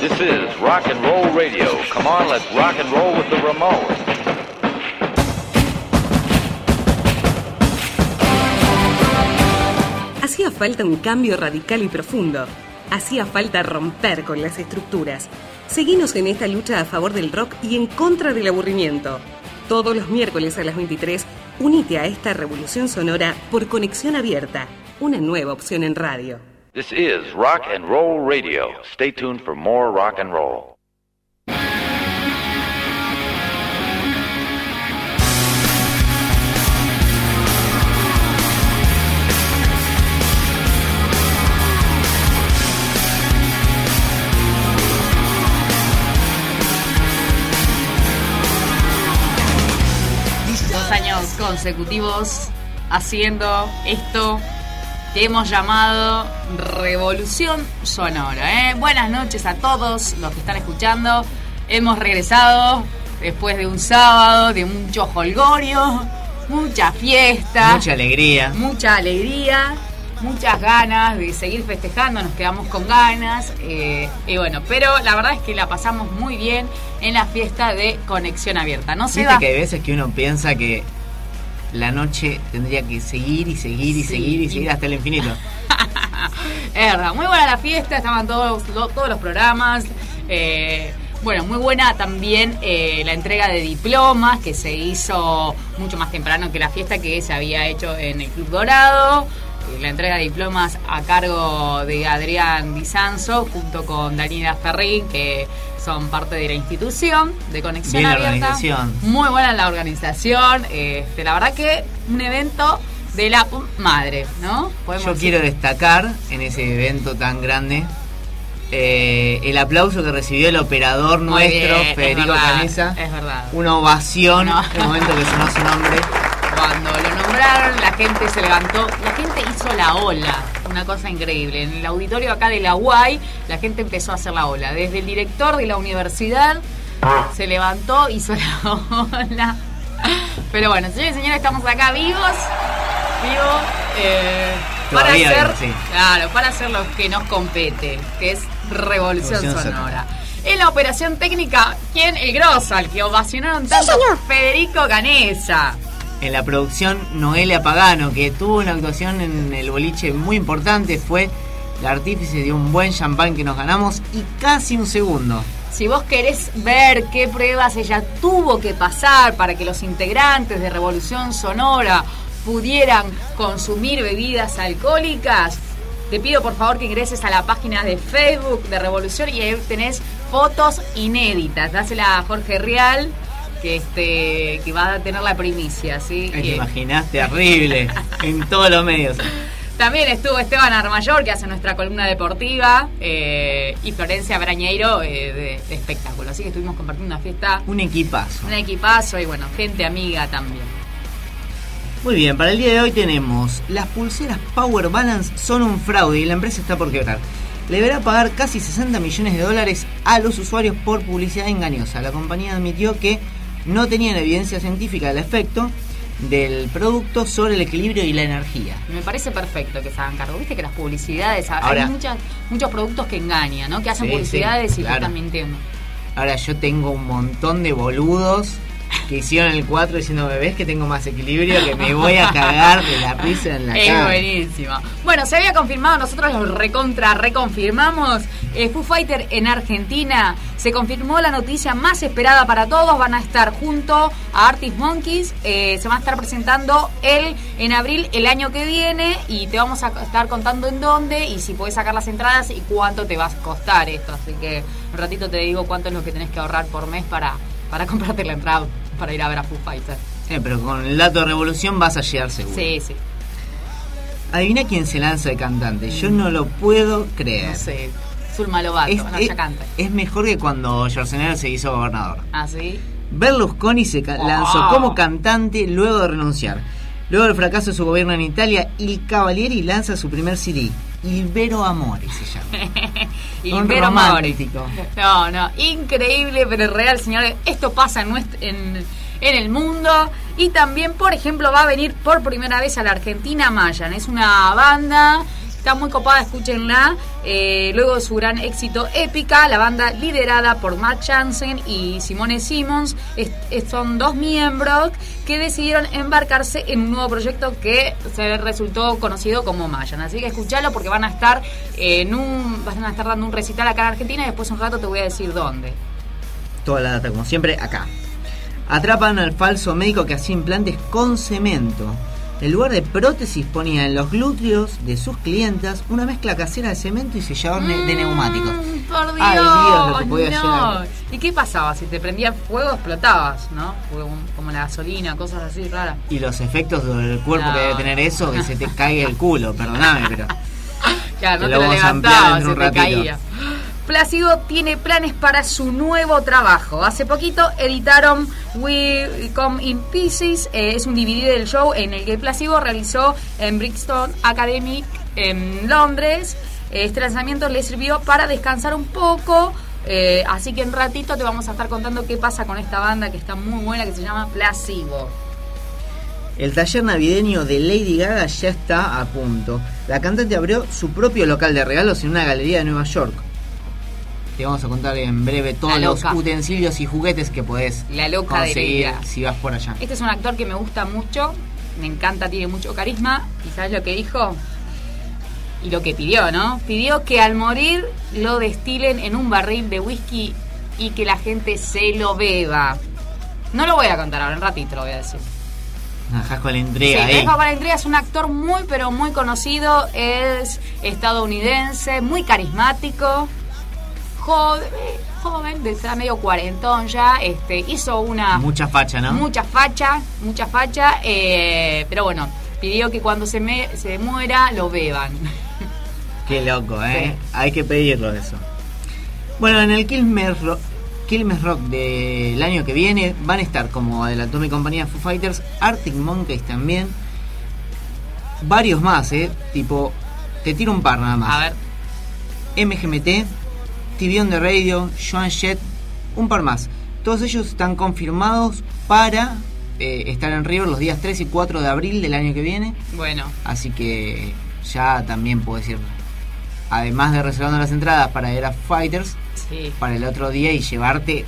This is rock and roll radio. Come on, let's rock and roll with the Ramones. Hacía falta un cambio radical y profundo. Hacía falta romper con las estructuras. Seguimos en esta lucha a favor del rock y en contra del aburrimiento. Todos los miércoles a las 23, unite a esta revolución sonora por conexión abierta, una nueva opción en radio. This is rock and roll radio. Stay tuned for more rock and roll. Dos años consecutivos haciendo esto que hemos llamado Revolución Sonora. ¿eh? Buenas noches a todos los que están escuchando. Hemos regresado después de un sábado de mucho holgorio, mucha fiesta, Mucha alegría. mucha alegría, muchas ganas de seguir festejando, nos quedamos con ganas. eh, y bueno, pero la verdad es que la pasamos muy bien en la fiesta de Conexión Abierta. No se Viste que hay veces que uno piensa que la noche tendría que seguir y seguir y Sí. seguir y seguir hasta el infinito. Es verdad, muy buena la fiesta, estaban todos, todos los programas. eh, bueno, muy buena también eh, la entrega de diplomas que se hizo mucho más temprano que la fiesta que se había hecho en el Club Dorado. La entrega de diplomas a cargo de Adrián Disanzo junto con Daniela Ferrín, que son parte de la institución de Conexión Bien la Abierta. organización. Muy buena la organización. este, la verdad que un evento de la madre, ¿no? Podemos Yo decir. quiero destacar en ese evento tan grande eh, el aplauso que recibió el operador Muy nuestro, bien, Federico Canesa. Es verdad. Una ovación No. en el momento que sonó su nombre. Cuando lo nombraron, la gente se levantó. La gente hizo la ola. Una cosa increíble. En el auditorio acá de la UAI, la gente empezó a hacer la ola. Desde el director de la universidad se levantó, hizo la ola. Pero bueno, señores y señores, estamos acá vivos. Vivos. eh, para hacer, vivos, sí. claro, para hacer lo que nos compete, que es Revolución, Revolución Sonora. Sonora. En la operación técnica, ¿quién? El grosso, al que ovacionaron tanto Federico Canesa. En la producción, Noelia Pagano, que tuvo una actuación en el boliche muy importante, fue la artífice de un buen champán que nos ganamos y casi un segundo. Si vos querés ver qué pruebas ella tuvo que pasar para que los integrantes de Revolución Sonora pudieran consumir bebidas alcohólicas, te pido por favor que ingreses a la página de Facebook de Revolución y ahí tenés fotos inéditas. Dásela a Jorge Real, que este que va a tener la primicia, ¿sí? Te Y- imaginás terrible en todos los medios. También estuvo Esteban Armayor, que hace nuestra columna deportiva, eh, y Florencia Brañeiro eh, de, de espectáculo. Así que estuvimos compartiendo una fiesta, Un equipazo. un equipazo y bueno, gente amiga también. Muy bien, para el día de hoy tenemos las pulseras Power Balance son un fraude y la empresa está por quebrar. Le deberá pagar casi 60 millones de dólares a los usuarios por publicidad engañosa. La compañía admitió que no tenían evidencia científica del efecto del producto sobre el equilibrio y la energía. Me parece perfecto que se hagan cargo. Viste que las publicidades, Ahora- hay muchas, muchos productos que engañan, ¿no? Que hacen Sí, publicidades sí, y te están mintiendo. Ahora yo tengo un montón de boludos que hicieron el 4 diciendo, ¿me ves que tengo más equilibrio? Que me voy a cagar de la risa en la Es cara. buenísimo. Bueno, se había confirmado, nosotros lo recontra reconfirmamos. Eh, Foo Fighter en Argentina. Se confirmó la noticia más esperada para todos. Van a estar junto a Artist Monkeys. Eh, se van a estar presentando él en abril el año que viene. Y te vamos a estar contando en dónde y si puedes sacar las entradas y cuánto te va a costar esto. Así que un ratito te digo cuánto es lo que tenés que ahorrar por mes para, para comprarte la entrada para ir a ver a Foo Fighter. Eh, pero con el dato de revolución vas a llegar seguro. Sí, sí. Adivina quién se lanza de cantante. Yo no lo puedo creer. No sé. Zulma Lobato, Es, no, es- ya canta. es mejor que cuando Schwarzenegger se hizo gobernador. ¿Ah, sí? Berlusconi se lanzó como cantante luego de renunciar. Luego del fracaso de su gobierno en Italia, Il Cavalieri lanza su primer CD. Il Vero Amore se llama. Mauri. No, no, increíble, pero real, señores. Esto pasa en, nuestro- en, en el mundo. Y también, por ejemplo, va a venir por primera vez a la Argentina Mayan. Es una banda Está muy copada, escúchenla. Eh, luego de su gran éxito épica, la banda liderada por Matt Jansen y Simone Simmons son dos miembros que decidieron embarcarse en un nuevo proyecto que se resultó conocido como Mayan. Así que escuchalo porque van a estar en un, van a estar dando un recital acá en Argentina y después un rato te voy a decir dónde. Toda la data, como siempre, acá. Atrapan al falso médico que hacía implantes con cemento. En lugar de prótesis ponía en los glúteos de sus clientas una mezcla casera de cemento y sellador ne- de neumáticos. Mm, Por Dios, Ay, Dios, lo que podía no. llegar. ¿Y qué pasaba? Si te prendía fuego explotabas, ¿no? Como, la gasolina, cosas así raras. Y los efectos del cuerpo No. que debe tener eso, que se te caiga el culo, perdóname, pero... Claro, Te no lo te lo vamos a ampliar levantabas, dentro se de un te ratito. caía. Plácido tiene planes para su nuevo trabajo. Hace poquito editaron We Come in Pieces, eh, es un DVD del show en el que Plácido realizó en Brixton Academic en Londres. Este lanzamiento le sirvió para descansar un poco. eh, así que en ratito te vamos a estar contando qué pasa con esta banda que está muy buena, que se llama Placebo. El taller navideño de Lady Gaga ya está a punto. La cantante abrió su propio local de regalos en una galería de Nueva York. Te vamos a contar en breve todos los utensilios y juguetes que podés La loca de conseguir si vas por allá. Este es un actor que me gusta mucho, me encanta, tiene mucho carisma. ¿Y sabes lo que dijo? Y lo que pidió, ¿no? Pidió que al morir lo destilen en un barril de whisky y que la gente se lo beba. No lo voy a contar ahora, en ratito lo voy a decir. Ajá, con la Sí, entrega ahí. Eva Valentría es un actor muy, pero muy conocido. Es estadounidense, muy carismático. Joven, joven, de estar medio cuarentón ya. Este, hizo una. Mucha facha, ¿no? Mucha facha, mucha facha. eh, pero bueno, pidió que cuando se, me, se muera lo beban. Qué loco, ¿eh? Sí. Hay que pedirlo eso. Bueno, en el Quilmes Rock, Quilmes Rock del año que viene van a estar, como adelantó mi compañía Foo Fighters, Arctic Monkeys también. Varios más, ¿eh? Tipo, te tiro un par nada más. A ver, MGMT, TV on the Radio, Joan Jett, un par más. Todos ellos están confirmados para eh, estar en River los días 3 y 4 de abril del año que viene. bueno. Así que ya también puedes ir, además de reservando las entradas para ir a Fighters, Sí. para el otro día y llevarte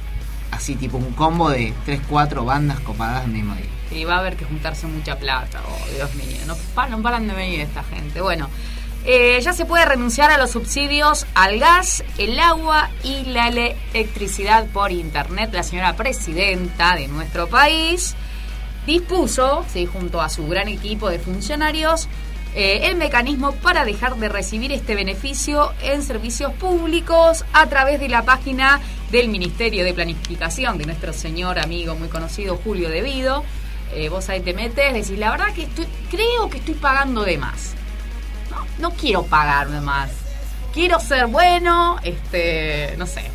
así tipo un combo de 3-4 bandas copadas el mismo día. Y va a haber que juntarse mucha plata. Oh, Dios mío. No paran de venir esta gente. Bueno, eh, ya se puede renunciar a los subsidios al gas, el agua y la electricidad por internet. La señora presidenta de nuestro país dispuso, sí, junto a su gran equipo de funcionarios, eh, el mecanismo para dejar de recibir este beneficio en servicios públicos a través de la página del Ministerio de Planificación de nuestro señor amigo muy conocido Julio Devido. Eh, vos ahí te metes, decís, la verdad que estoy, creo que estoy pagando de más. No, quiero pagar de más. Quiero ser bueno, este, no sé.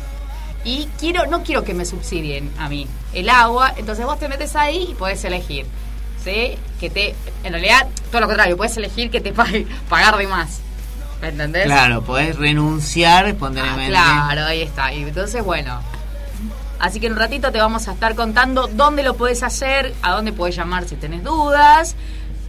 Y quiero, no quiero que me subsidien a mí el agua. Entonces vos te metes ahí y podés elegir. ¿Sí? Que te. En realidad, todo lo contrario, puedes elegir que te pague, pagar de más. ¿Me entendés? Claro, podés renunciar Ah, espontáneamente. claro, ahí está. Y entonces, bueno. Así que en un ratito te vamos a estar contando dónde lo podés hacer, a dónde podés llamar si tenés dudas.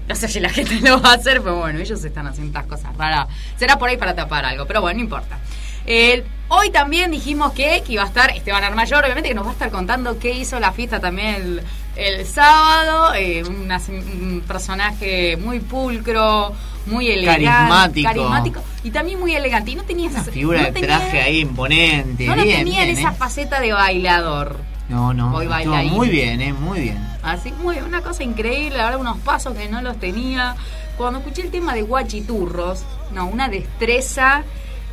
No sé si la gente lo va a hacer, pero bueno, ellos están haciendo estas cosas raras. Será por ahí para tapar algo, pero bueno, no importa. Eh, hoy también dijimos que, que iba a estar Esteban Armayor, obviamente que nos va a estar contando qué hizo la fiesta también el, el sábado. eh, una- un personaje muy pulcro, muy elegante. Carismático. carismático y también muy elegante. Y no tenía esa- figura no de tenía- traje ahí imponente. No bien, tenía bien, esa ¿eh? faceta de bailador. No, no. Voy estuvo bailarín. muy bien, ¿eh? Muy bien. Así, muy, una cosa increíble, ahora unos pasos que no los tenía. Cuando escuché el tema de guachiturros, no, una destreza,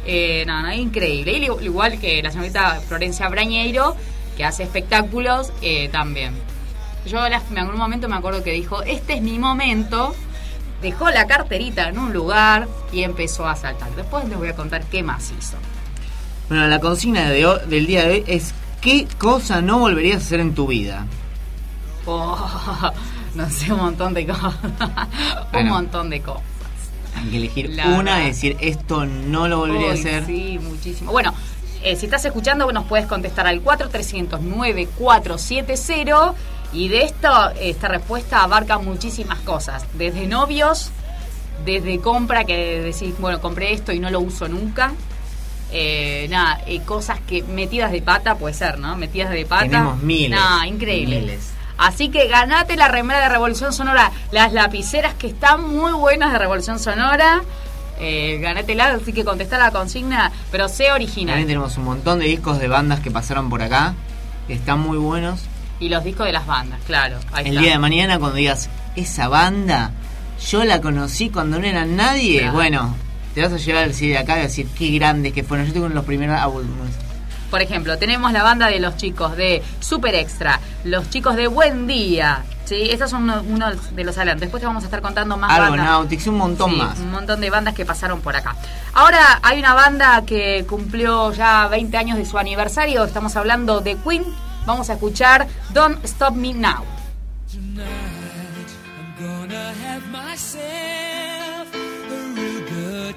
eh, no, no, increíble. Y igual que la señorita Florencia Brañeiro, que hace espectáculos eh, también. Yo en algún momento me acuerdo que dijo, este es mi momento, dejó la carterita en un lugar y empezó a saltar. Después les voy a contar qué más hizo. Bueno, la consigna de del día de hoy es ¿qué cosa no volverías a hacer en tu vida? Oh, no sé, un montón de cosas. un montón de cosas. Hay que elegir La una y decir esto no lo volvería a hacer. Sí, muchísimo. Bueno, eh, si estás escuchando, nos puedes contestar al 4309-470. Y de esto, esta respuesta abarca muchísimas cosas. Desde novios, desde compra que decís, bueno, compré esto y no lo uso nunca. Eh, nada, eh, cosas que metidas de pata puede ser, ¿no? Metidas de pata. Tenemos miles. Nada, increíble. Miles. Así que ganate la remera de Revolución Sonora, las lapiceras que están muy buenas de Revolución Sonora. Eh, ganátela, así que contesta la consigna, pero sé También original. tenemos un montón de discos de bandas que pasaron por acá, que están muy buenos. Y los discos de las bandas, claro. Ahí El está. día de mañana cuando digas, esa banda, yo la conocí cuando no era nadie, Claro. bueno, te vas a llevar el CD de acá y decir qué grandes que fueron. Yo tengo los primeros álbumes. Por ejemplo, tenemos la banda de los chicos de Super Extra, los chicos de Buen Día. ¿sí? Estos son uno, uno de los adelantos. Después te vamos a estar contando más bandas. Argonautics, un montón Sí, más. Un montón de bandas que pasaron por acá. Ahora hay una banda que cumplió ya 20 años de su aniversario. Estamos hablando de Queen. Vamos a escuchar Don't Stop Me Now. I'm gonna have myself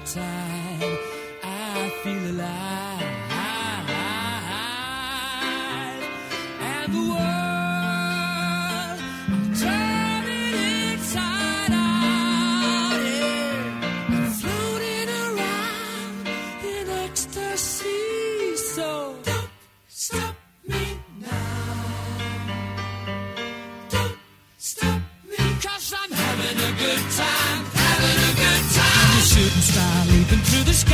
time. I feel alive. start leaping through the sky.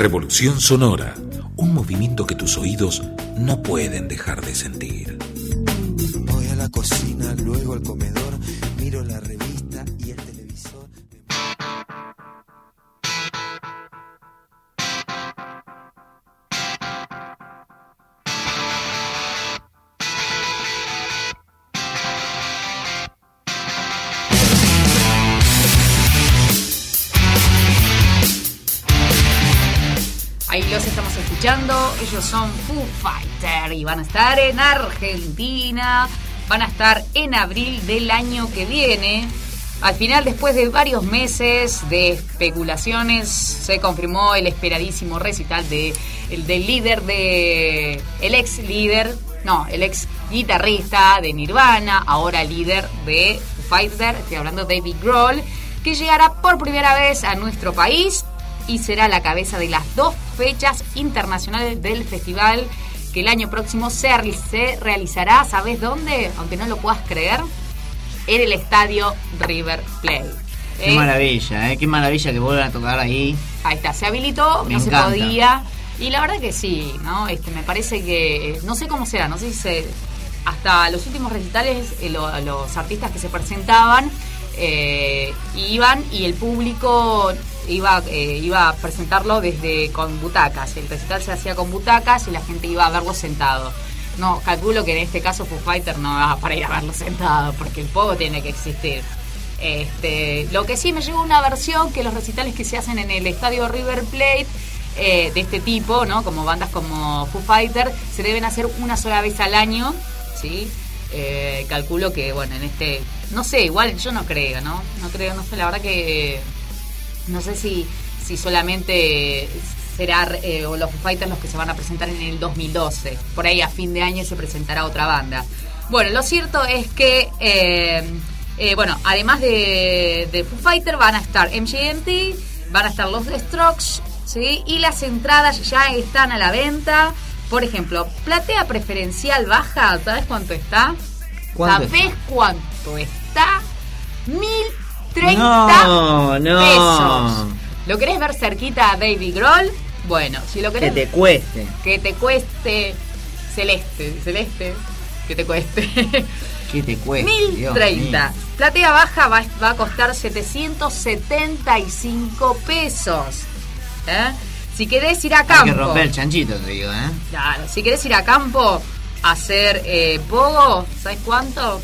Revolución Sonora, un movimiento que tus oídos no pueden dejar de sentir. Voy a la cocina, luego al comedor, miro la revista Ellos son Foo Fighter y van a estar en Argentina. Van a estar en abril del año que viene. Al final, después de varios meses de especulaciones, se confirmó el esperadísimo recital de, el del líder de. el ex líder, no, el ex guitarrista de Nirvana, ahora líder de Foo Fighter, estoy hablando de David Grohl, que llegará por primera vez a nuestro país y será la cabeza de las dos fechas internacionales del festival que el año próximo se, se realizará, ¿sabes dónde? Aunque no lo puedas creer, en el estadio River Plate. Qué ¿Eh? maravilla, ¿eh? Qué maravilla que vuelvan a tocar ahí. Ahí está, se habilitó, Me no encanta. se podía. Y la verdad que sí, ¿no? Este, me parece que, no sé cómo será, no sé si se, hasta los últimos recitales, eh, lo- los artistas que se presentaban eh, iban y el público iba, eh, iba a presentarlo desde con butacas. El recital se hacía con butacas y la gente iba a verlo sentado. No, calculo que en este caso Foo Fighter no va para ir a verlo sentado, porque el poco tiene que existir. Este, lo que sí me llegó una versión que los recitales que se hacen en el estadio River Plate eh, de este tipo, ¿no? Como bandas como Foo Fighter, se deben hacer una sola vez al año, ¿sí? Eh, calculo que, bueno, en este, no sé, igual yo no creo, ¿no? No creo, no sé, la verdad que no sé si, si solamente será eh, o los Foo Fighters los que se van a presentar en el 2012. Por ahí a fin de año se presentará otra banda. Bueno, lo cierto es que, eh, eh, bueno, además de, de Foo Fighter van a estar MGMT, van a estar los The Strokes, ¿sí? Y las entradas ya están a la venta. Por ejemplo, platea preferencial baja, ¿sabes cuánto está? ¿Cuánto ¿Sabes está? cuánto está? 1030 No, no. pesos. ¿Lo querés ver cerquita a David Grohl? Bueno, si lo Que querés te cueste. que te cueste celeste, celeste, que te cueste. Que te cueste. Dios 1030. mío. Platea baja va, va a costar 775 pesos. ¿Eh? Si querés ir a Hay campo. que romper el chanchito, te digo, ¿eh? Claro, si querés ir a campo a hacer eh, pogo, ¿sabes cuánto?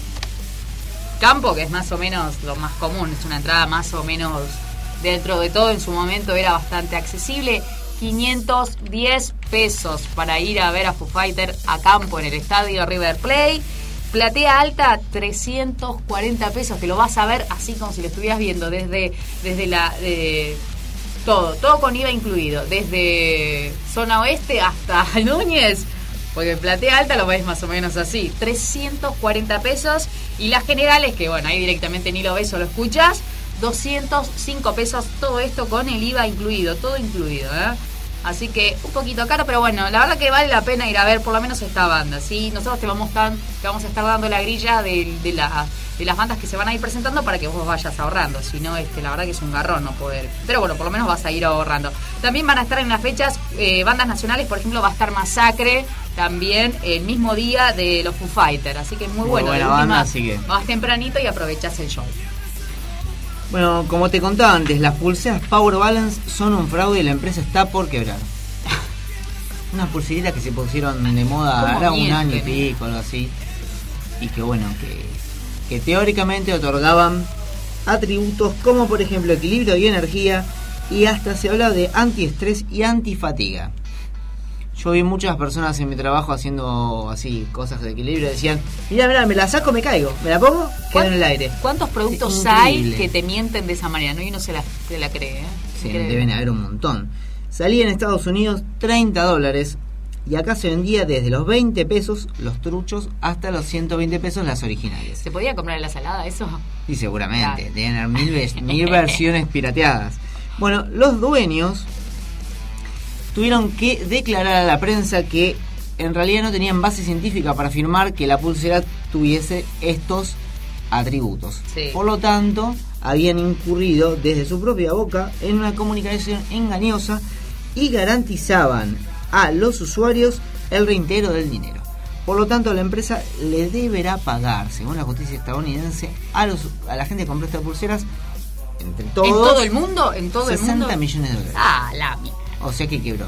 Campo, que es más o menos lo más común, es una entrada más o menos dentro de todo, en su momento era bastante accesible. 510 pesos para ir a ver a Foo Fighter a campo en el estadio River Plate. Platea alta, 340 pesos, que lo vas a ver así como si lo estuvieras viendo desde, desde la... de- todo, todo con IVA incluido, desde zona oeste hasta Núñez, porque platea alta lo ves más o menos así, 340 pesos y las generales, que bueno, ahí directamente ni lo ves o lo escuchas, 205 pesos, todo esto con el IVA incluido, todo incluido, ¿eh? Así que un poquito caro, pero bueno, la verdad que vale la pena ir a ver por lo menos esta banda, ¿sí? Nosotros te vamos, tan, te vamos a estar dando la grilla de, de, de las bandas que se van a ir presentando para que vos vayas ahorrando, si no, este, la verdad que es un garrón no poder. Pero bueno, por lo menos vas a ir ahorrando. También van a estar en las fechas eh, bandas nacionales, por ejemplo, va a estar Masacre también el mismo día de los Foo Fighters, así que es muy, Muy bueno. buena banda, así que- Vas tempranito y aprovechás el show. Bueno, como te contaba antes, las pulseras Power Balance son un fraude y la empresa está por quebrar. Unas pulseritas que se pusieron de moda ¿Cómo ahora un año y pico, algo así. Y que bueno, que, que teóricamente otorgaban atributos como por ejemplo equilibrio y energía y hasta se habla de antiestrés y antifatiga. Yo vi muchas personas en mi trabajo haciendo así cosas de equilibrio. Decían, mira, mira, me la saco, me caigo. Me la pongo, quedo en el aire. ¿Cuántos productos hay que te mienten de esa manera? ¿no? Y uno se la, se la cree. ¿eh? Sí, deben haber un montón. Salía en Estados Unidos 30 dólares y acá se vendía desde los 20 pesos los truchos hasta los 120 pesos las originales. ¿Se podía comprar en la salada eso? Y seguramente, Claro. deben haber mil, mil versiones pirateadas. Bueno, los dueños tuvieron que declarar a la prensa que en realidad no tenían base científica para afirmar que la pulsera tuviese estos atributos. Sí. Por lo tanto, habían incurrido desde su propia boca en una comunicación engañosa y garantizaban a los usuarios el reintegro del dinero. Por lo tanto, la empresa le deberá pagar, según la justicia estadounidense, a, los, a la gente que compró estas pulseras, entre todos, ¿En todo el mundo? ¿En todo el 60 mundo? millones de dólares. Ah, la mi- O sea que quebró.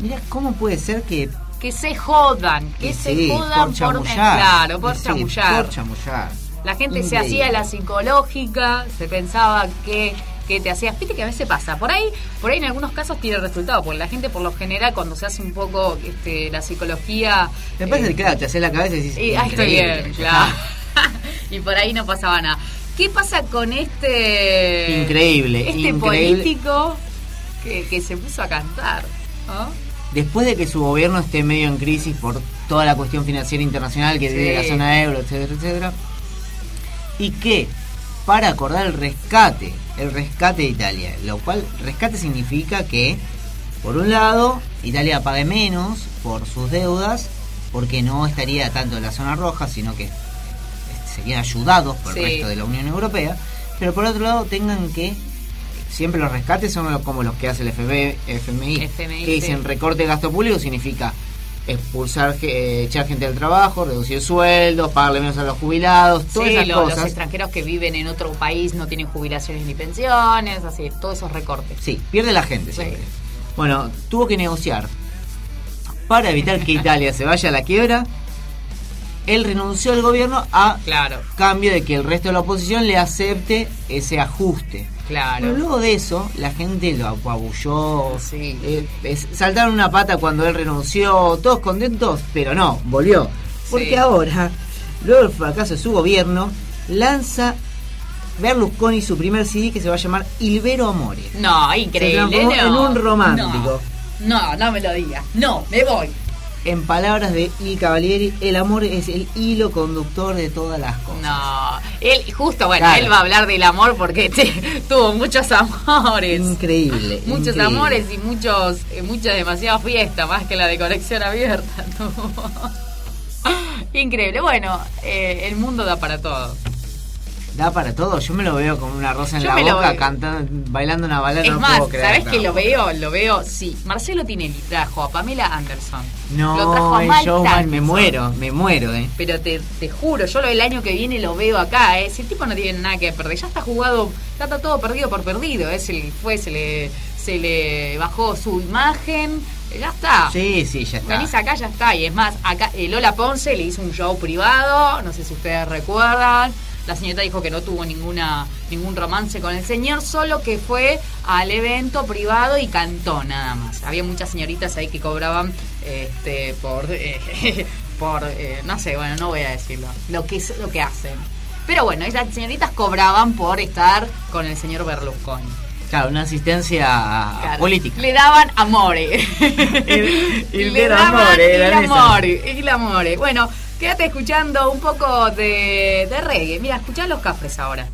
Mira cómo puede ser que... Que se jodan, que se jodan por chamullar. Claro, por Sí, chamullar. por chamullar. La gente se hacía la psicológica, se pensaba que que te hacías, viste que a veces pasa, por ahí, por ahí en algunos casos tiene resultado, porque la gente por lo general cuando se hace un poco este, la psicología... Me parece eh, que, claro, te haces la cabeza y dices. y ahí estoy bien, claro. y por ahí no pasaba nada. ¿Qué pasa con este... Increíble, Este increíble. político que, que se puso a cantar? ¿no? Después de que su gobierno esté medio en crisis por toda la cuestión financiera internacional que Sí. vive la zona euro, etcétera, etcétera, y que para acordar el rescate, el rescate de Italia, lo cual rescate significa que, por un lado, Italia pague menos por sus deudas, porque no estaría tanto en la zona roja, sino que serían ayudados por Sí. el resto de la Unión Europea, pero por otro lado tengan que siempre los rescates son como los que hace el FMI, FMI, que dicen recorte de gasto público significa expulsar, eh, echar gente del trabajo, reducir sueldos, pagarle menos a los jubilados, todas Sí, esas lo- los extranjeros que viven en otro país no tienen jubilaciones ni pensiones, así, todos esos recortes. Sí, pierde la gente Sí. siempre. Bueno, tuvo que negociar para evitar que Italia se vaya a la quiebra. Él renunció al gobierno a Claro, cambio de que el resto de la oposición le acepte ese ajuste. Claro. Pero luego de eso, la gente lo apabulló. Sí. eh, es- saltaron una pata cuando él renunció, todos contentos, pero no, volvió. Porque Sí. ahora, luego del fracaso de su gobierno, lanza Berlusconi su primer CD que se va a llamar Ilvero Amore. No, increíble. Se transformó no. en un romántico. No, no, no me lo digas. No, me voy. En palabras de Il Cavalieri, el amor es el hilo conductor de todas las cosas. No, él, justo, bueno, Claro. él va a hablar del amor porque te- tuvo muchos amores. Increíble. Muchos increíble. amores y muchos, eh, mucha demasiada fiesta, más que la de conexión abierta. tuvo. Increíble. Bueno, eh, el mundo da para todo. Da para todo. Yo me lo veo con una rosa en Yo la boca, veo. cantando, bailando una balada. es no más, ¿sabes que lo veo? Lo veo, sí. Marcelo Tinelli trajo a Pamela Anderson. lo trajo No, a showman, me muero, me muero, eh. Pero te, te juro, yo lo el año que viene lo veo acá, ¿eh? Si el tipo no tiene nada que perder, ya está jugado, ya está todo perdido por perdido, ¿eh? Se le fue, se le, se le bajó su imagen, ya está. Sí, sí, ya está. Venís acá, ya está. Y es más, acá eh, Lola Ponce le hizo un show privado, no sé si ustedes recuerdan. La señorita dijo que no tuvo ninguna ningún romance con el señor, solo que fue al evento privado y cantó nada más. Había muchas señoritas ahí que cobraban este por eh, por eh, no sé, bueno, no voy a decirlo, lo que lo que hacen. Pero bueno, esas señoritas cobraban por estar con el señor Berlusconi. Claro, una asistencia Claro. política. Le daban amore. Il- il Le daban amore, il amore, il amore. Bueno, quédate escuchando un poco de, de reggae. Mira, escuchá los cafres ahora.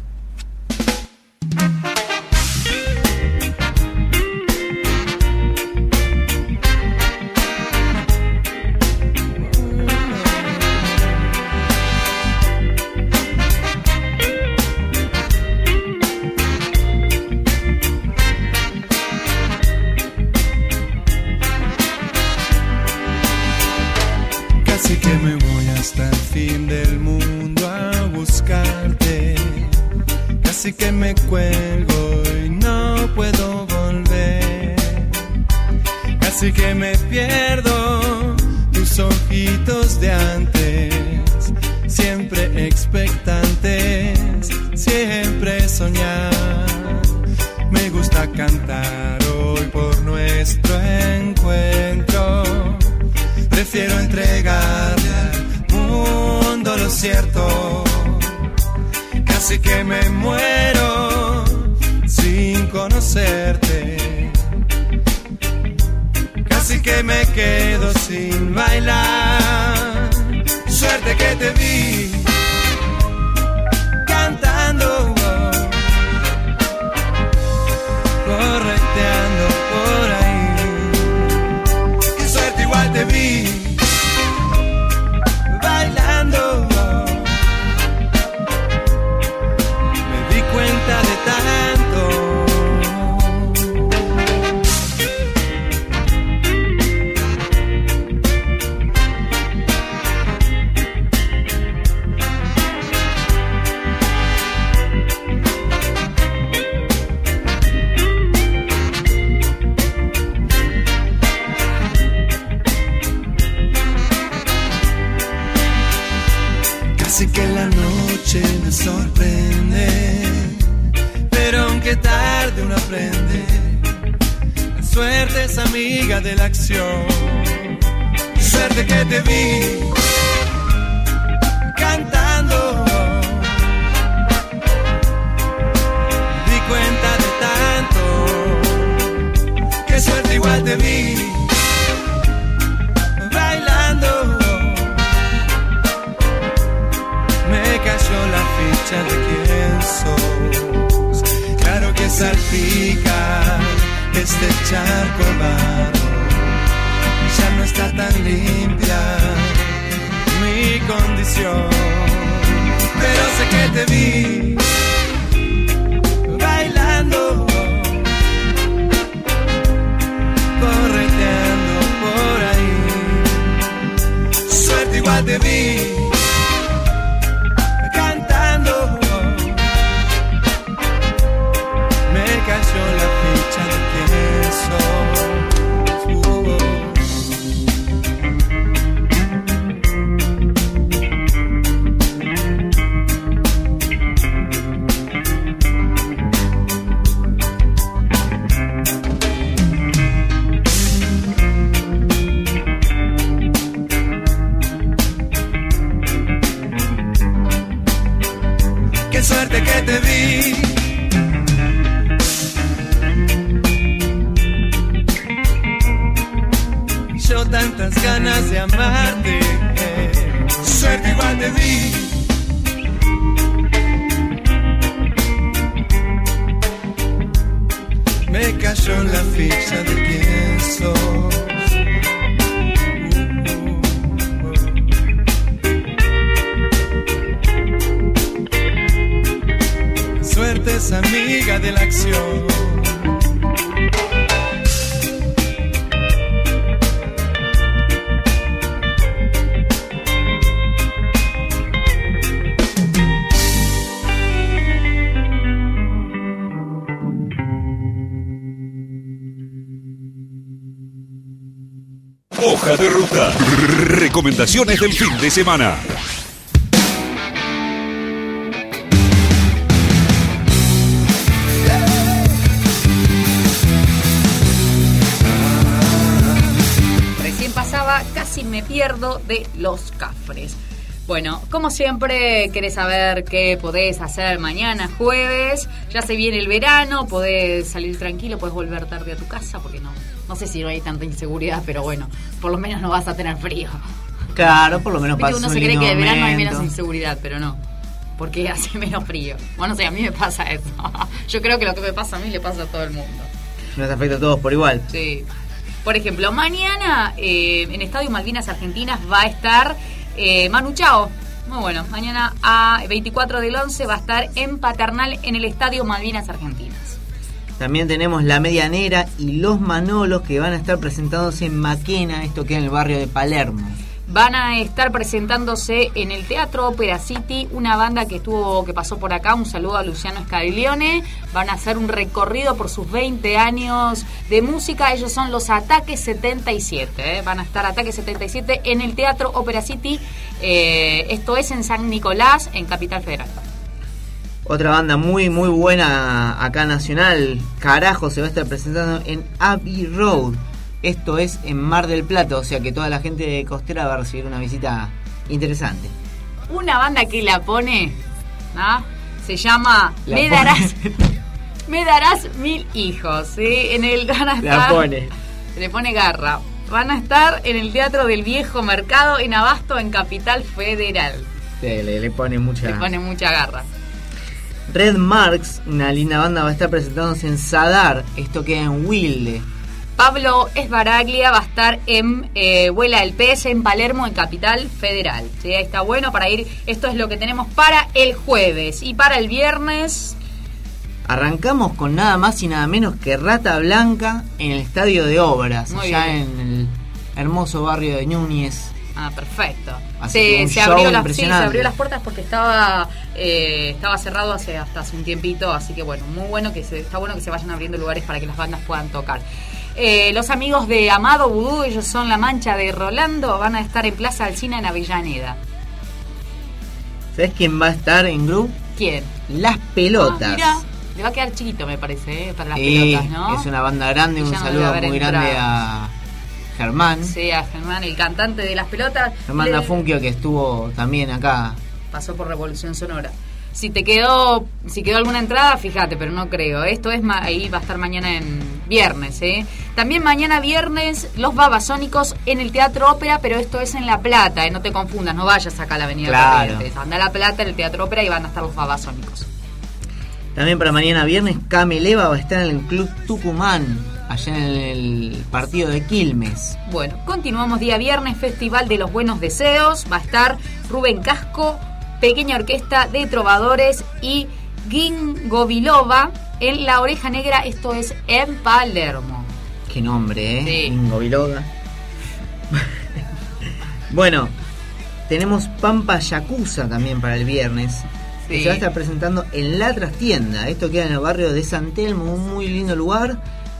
De quién sos. Claro que salpica este charco barro. Ya no está tan limpia mi condición. Pero sé que te vi bailando, correteando por ahí. Suerte igual te vi Del fin de semana. Recién pasaba, casi me pierdo de los cafres. Bueno, como siempre, querés saber qué podés hacer mañana, jueves. Ya se viene el verano, podés salir tranquilo, podés volver tarde a tu casa, porque no, no sé si no hay tanta inseguridad, pero bueno, por lo menos no vas a tener frío. Claro, por lo menos pasa uno un se cree que de verano hay menos inseguridad, pero no. Porque hace menos frío. Bueno, no sé, a mí me pasa eso. Yo creo que lo que me pasa a mí le pasa a todo el mundo. Nos afecta a todos por igual. Sí. Por ejemplo, mañana eh, en Estadio Malvinas Argentinas va a estar eh, Manu Chao. Muy bueno. Mañana a 24 del 11 va a estar en Paternal en el Estadio Malvinas Argentinas. También tenemos La Medianera y Los Manolos que van a estar presentándose en Maquena, esto queda en el barrio de Palermo. Van a estar presentándose en el Teatro Opera City, una banda que estuvo, que pasó por acá, un saludo a Luciano Scaglione. Van a hacer un recorrido por sus 20 años de música. Ellos son los Ataques 77. ¿eh? Van a estar Ataques 77 en el Teatro Opera City. Eh, esto es en San Nicolás, en Capital Federal. Otra banda muy muy buena acá nacional, Carajo, se va a estar presentando en Abbey Road. Esto es en Mar del Plata, o sea que toda la gente de Costera va a recibir una visita interesante. Una banda que la pone, ¿ah? se llama La Me pone. darás, me darás mil hijos. ¿sí? En el van a La pone. Le pone garra. Van a estar en el Teatro del Viejo Mercado en Abasto, en Capital Federal. Sí, le, le pone mucha... Le pone mucha garra. Red Marks, una linda banda, va a estar presentándose en Sadar. Esto queda en Wilde. Pablo Esbaraglia va a estar en eh, Vuela del PS en Palermo, en Capital Federal. ¿sí? Ahí está bueno para ir. Esto es lo que tenemos para el jueves. Y para el viernes, Arrancamos con nada más y nada menos que Rata Blanca en el Estadio de Obras, Muy allá bien. en el hermoso barrio de Núñez. Ah, perfecto. Así que Se, abrió las, sí, se abrió las puertas porque estaba eh, estaba cerrado hace hasta hace un tiempito, así que bueno, muy bueno que se, está bueno que se vayan abriendo lugares para que las bandas puedan tocar. Eh, los amigos de Amado Vudú, ellos son La Mancha de Rolando, van a estar en Plaza Alcina en Avellaneda. ¿Sabes quién va a estar en grupo? ¿Quién? Las Ah, Pelotas. mirá, Le va a quedar chiquito, me parece, ¿eh? para las pelotas, ¿no? es una banda grande, Y un saludo muy grande a Germán. Sí, a Germán, el cantante de las pelotas. Germán Le- Lafunquio que estuvo también acá. pasó por Revolución Sonora. Si te quedó, si quedó alguna entrada, fíjate, pero no creo. Esto es ma- ahí va a estar mañana en viernes, ¿eh? También mañana viernes los Babasónicos en el Teatro Ópera, pero esto es en La Plata, ¿eh? No te confundas, no vayas acá a la Avenida Claro. Corrientes. Anda a La Plata en el Teatro Ópera y van a estar los Babasónicos. También para mañana viernes, Cameleva va a estar en el Club Tucumán, allá en el partido de Quilmes. Bueno, continuamos día viernes, Festival de los Buenos Deseos. Va a estar Rubén Casco, Pequeña Orquesta de Trovadores y Gingovilova en La Oreja Negra. Esto es en Palermo. Qué nombre, ¿eh? Sí. Bueno, tenemos Pampa Yakuza también para el viernes. Que Sí. se va a estar presentando en la trastienda. Esto queda en el barrio de San Telmo, un muy lindo lugar.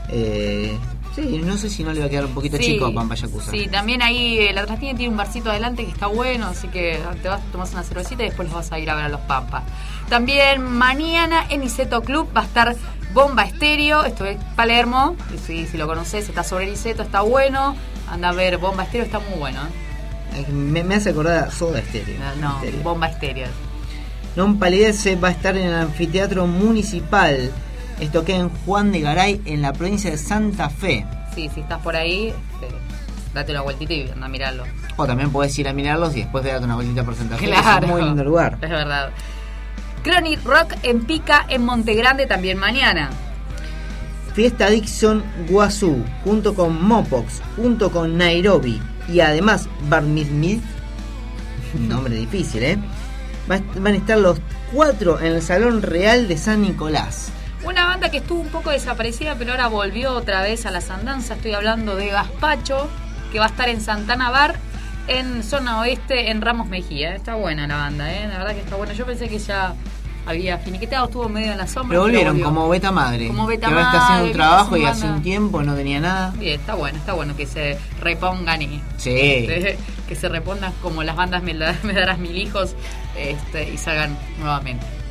Eh, sí, no sé si no le va a quedar un poquito Sí, chico a Pampa Yakuza. Sí, también ahí eh, la trastienda tiene un barcito adelante que está bueno, así que te vas a tomar una cervecita y después los vas a ir a ver a los Pampas. También mañana en Iseto Club va a estar Bomba Estéreo, esto es Palermo, si, si lo conoces, está sobre Iseto, está bueno, anda a ver Bomba Estéreo, está muy bueno. ¿eh? Me, me hace acordar a Soda Stereo. No. Bomba Estéreo. Non Palidece va a estar en el anfiteatro municipal. Esto queda en Juan de Garay, en la provincia de Santa Fe. Sí, si estás por ahí, date una vueltita y anda a mirarlo. O también podés ir a mirarlos y después darte una vueltita por Santa Fe. que Claro. Es un muy lindo lugar. Es verdad. Chronic Rock en Pica, en Montegrande también mañana. Fiesta Dixon Guazú, junto con Mopox, junto con Nairobi y además Bar Mitzvah, nombre difícil, ¿eh? Van a estar los cuatro en el Salón Real de San Nicolás. Una banda que estuvo un poco desaparecida, pero ahora volvió otra vez a las andanzas. Estoy hablando de Gaspacho, que va a estar en Santana Bar, en zona oeste, en Ramos Mejía. Está buena la banda, ¿eh? La verdad que está buena. Yo pensé que ya había finiqueteado, estuvo medio en la sombra. Pero volvieron como beta madre. Como beta que ahora está haciendo un madre, trabajo y hace un tiempo no tenía nada. Bien, está bueno, está bueno que se repongan y Sí. que se repongan como las bandas me darás mil hijos este, y salgan nuevamente.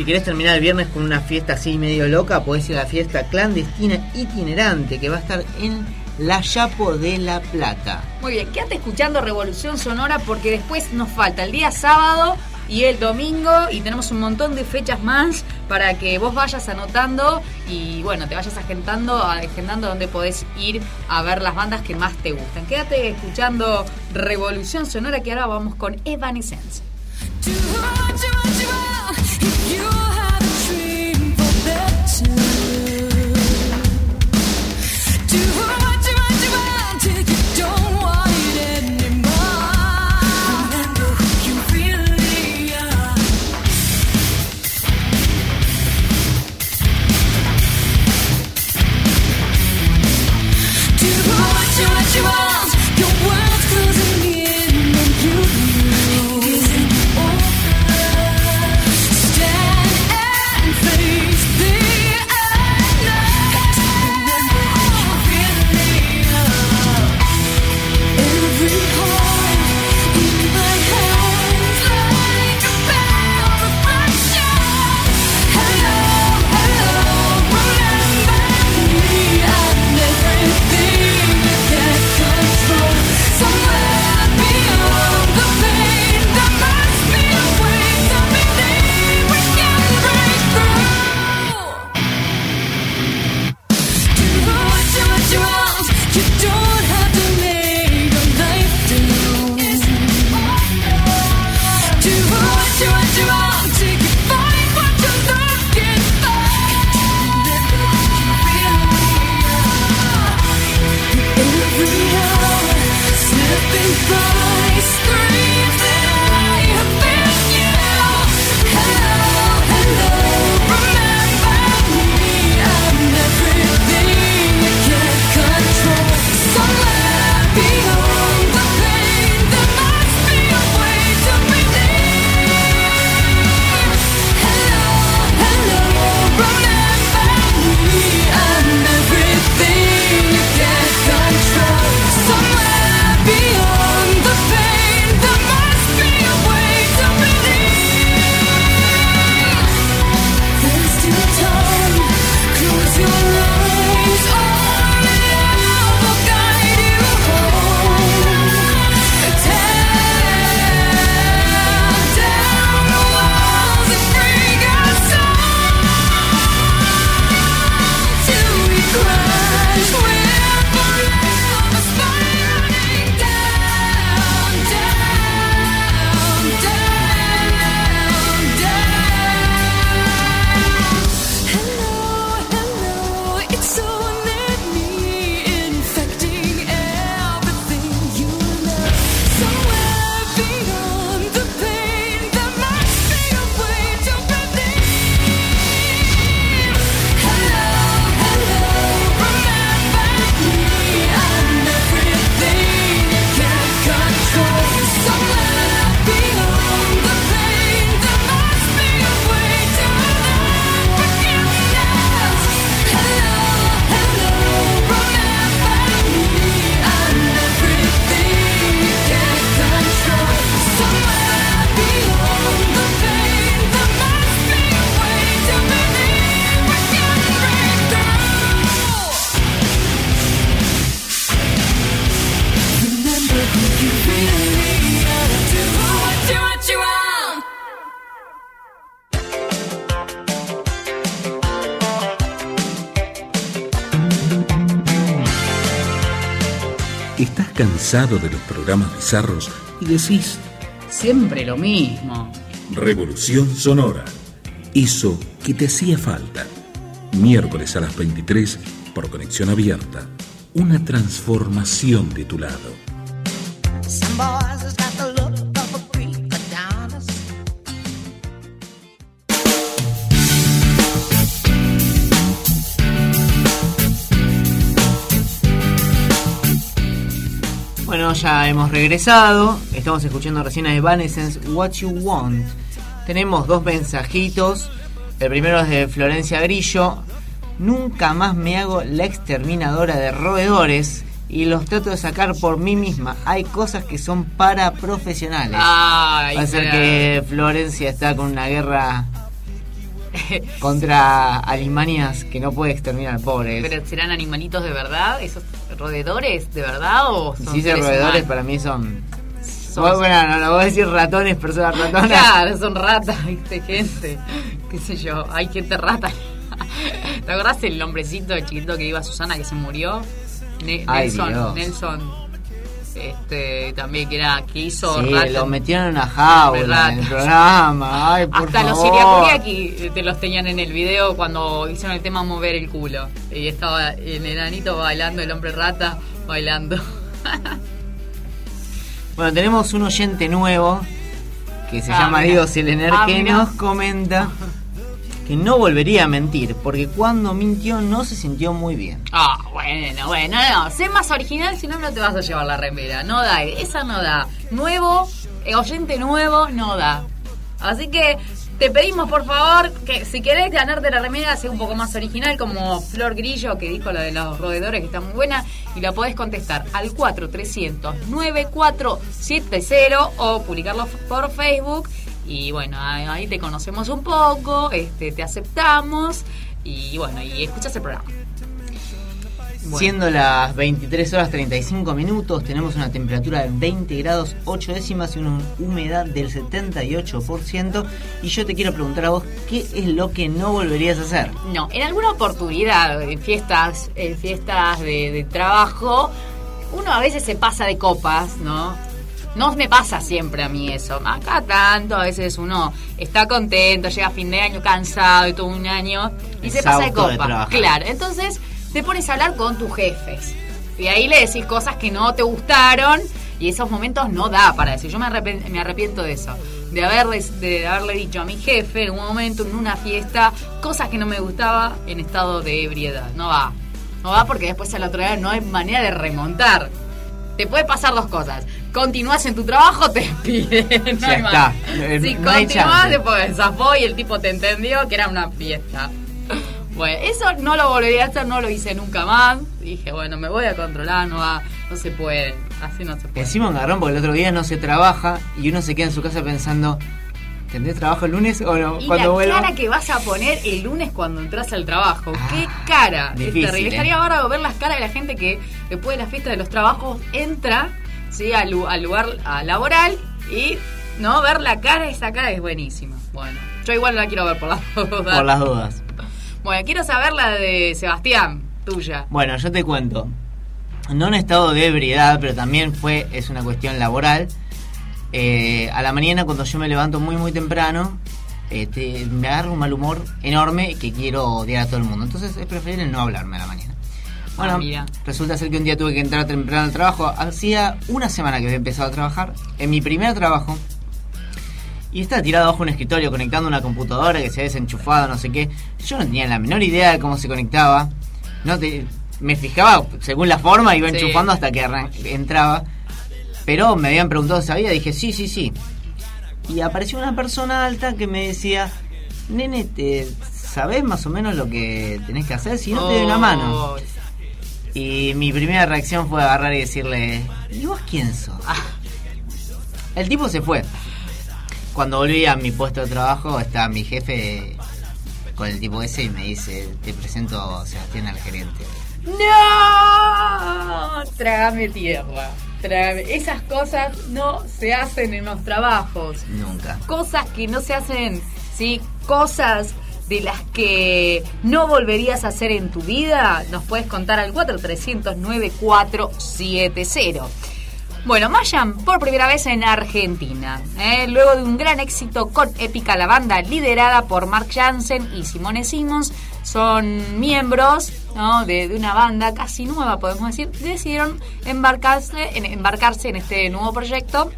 Si querés terminar el viernes con una fiesta así medio loca, podés ir a la fiesta clandestina itinerante que va a estar en La Chapo de la Plata. Muy bien, quédate escuchando Revolución Sonora porque después nos falta el día sábado y el domingo y tenemos un montón de fechas más para que vos vayas anotando y bueno, te vayas agendando, agendando donde podés ir a ver las bandas que más te gustan. Quédate escuchando Revolución Sonora que ahora vamos con Evanescence. Cansado de los programas bizarros y decís, Siempre lo mismo. Revolución Sonora? Eso que te hacía falta. Miércoles a las 23 por conexión abierta. Una transformación de tu lado. Bueno, ya hemos regresado. Estamos escuchando recién a Evanescence What You Want. Tenemos dos mensajitos. El primero es de Florencia Grillo. Nunca más me hago la exterminadora de roedores y los trato de sacar por mí misma. Hay cosas que son para profesionales. Ay, Va a ser que Florencia está con una guerra contra alimañas que no puede exterminar, pobres. ¿Pero serán animalitos de verdad? ¿Esos roedores de verdad o son Si roedores, para mí son. Bueno, no, no voy a decir ratones, personas ratonas. Claro, son ratas, viste, gente. Qué sé yo, hay gente rata. ¿Te acordás el hombrecito chiquito que iba a Susana que se murió? Ne- Ay, Nelson, Dios. Nelson. Este, también que era, que hizo Sí, rata- lo metieron en una jaula en el programa. Ay, por Hasta los siriacuriaki te los tenían en el video cuando hicieron el tema mover el culo. Y estaba el enanito bailando, el hombre rata bailando. Bueno, tenemos un oyente nuevo que se Ah, llama mira. Diego Selener Ah, que mira. nos comenta que no volvería a mentir porque cuando mintió no se sintió muy bien. Ah, bueno, bueno, no, sé más original, si no, no te vas a llevar la remera. No da, esa no da. Nuevo, eh, oyente nuevo, no da. Así que te pedimos, por favor, que si querés ganarte la remera, sea un poco más original, como Flor Grillo, que dijo lo de los roedores, que está muy buena, y la podés contestar al 4300-9470 o publicarlo por Facebook. Y bueno, ahí te conocemos un poco, este, te aceptamos, y bueno, y escuchas el programa. Bueno. Siendo las 23 horas 35 minutos, tenemos una temperatura de 20 grados 8 décimas y una humedad del 78%. Y yo te quiero preguntar a vos, ¿qué es lo que no volverías a hacer? No, en alguna oportunidad, en fiestas, en fiestas de, de trabajo, uno a veces se pasa de copas, ¿no? No me pasa siempre a mí eso. Acá tanto, a veces uno está contento, llega a fin de año cansado y todo un año y se pasa de copa. claro, entonces te pones a hablar con tus jefes. Y ahí le decís cosas que no te gustaron y esos momentos no da para decir. Yo me, arrepen- me arrepiento de eso. De haberle, de haberle dicho a mi jefe en un momento, en una fiesta, cosas que no me gustaba en estado de ebriedad. No va. No va porque después al otro día no hay manera de remontar. Te puede pasar dos cosas. Continúas en tu trabajo, te despiden. No Ya está. Eh, Si no chance. después zafó y el tipo te entendió que era una fiesta. Bueno, eso no lo volvería a hacer, no lo hice nunca más. Dije, bueno, me voy a controlar, no va, no se puede, así no se puede. Encima un garrón porque el otro día no se trabaja y uno se queda en su casa pensando, ¿tendré trabajo el lunes o no? Y Cuando la cara que vas a poner el lunes cuando entras al trabajo. ¡Qué cara! difícil, es terrible. ¿eh? Estaría bárbaro ver las caras de la gente que después de la fiesta de los trabajos entra ¿sí? al, lu- al lugar a laboral y no ver la cara, esa cara es buenísima. Bueno, yo igual no la quiero ver por las dudas. Por las dudas. Bueno, quiero saber la de Sebastián, tuya. Bueno, yo te cuento. No en estado de ebriedad, pero también fue, es una cuestión laboral. Eh, a la mañana cuando yo me levanto muy muy temprano, eh, te- me agarra un mal humor enorme que quiero odiar a todo el mundo. Entonces es preferible no hablarme a la mañana. Bueno, Ah, resulta ser que un día tuve que entrar temprano al trabajo. Hacía una semana que había empezado a trabajar. En mi primer trabajo. Y estaba tirado abajo un escritorio conectando una computadora que se había desenchufado, no sé qué. Yo no tenía la menor idea de cómo se conectaba. No te, me fijaba según la forma, iba Sí. enchufando hasta que entraba. Pero me habían preguntado si sabía, dije sí, sí, sí. Y apareció una persona alta que me decía, nene, ¿te ¿sabés más o menos lo que tenés que hacer? Si no te doy una mano. Y mi primera reacción fue agarrar y decirle, ¿y vos quién sos? El tipo se fue. Cuando volví a mi puesto de trabajo, estaba mi jefe con el tipo ese y me dice, te presento a Sebastián al gerente. ¡No! Trágame tierra. Trágame. Esas cosas no se hacen en los trabajos. Nunca. Cosas que no se hacen, ¿sí? Cosas de las que no volverías a hacer en tu vida, nos puedes contar al 4309-470. Bueno, Mayan por primera vez en Argentina. ¿eh? Luego de un gran éxito con Épica, la banda liderada por Mark Jansen y Simone Simmons, son miembros de, de una banda casi nueva, podemos decir, decidieron embarcarse en, embarcarse en este nuevo proyecto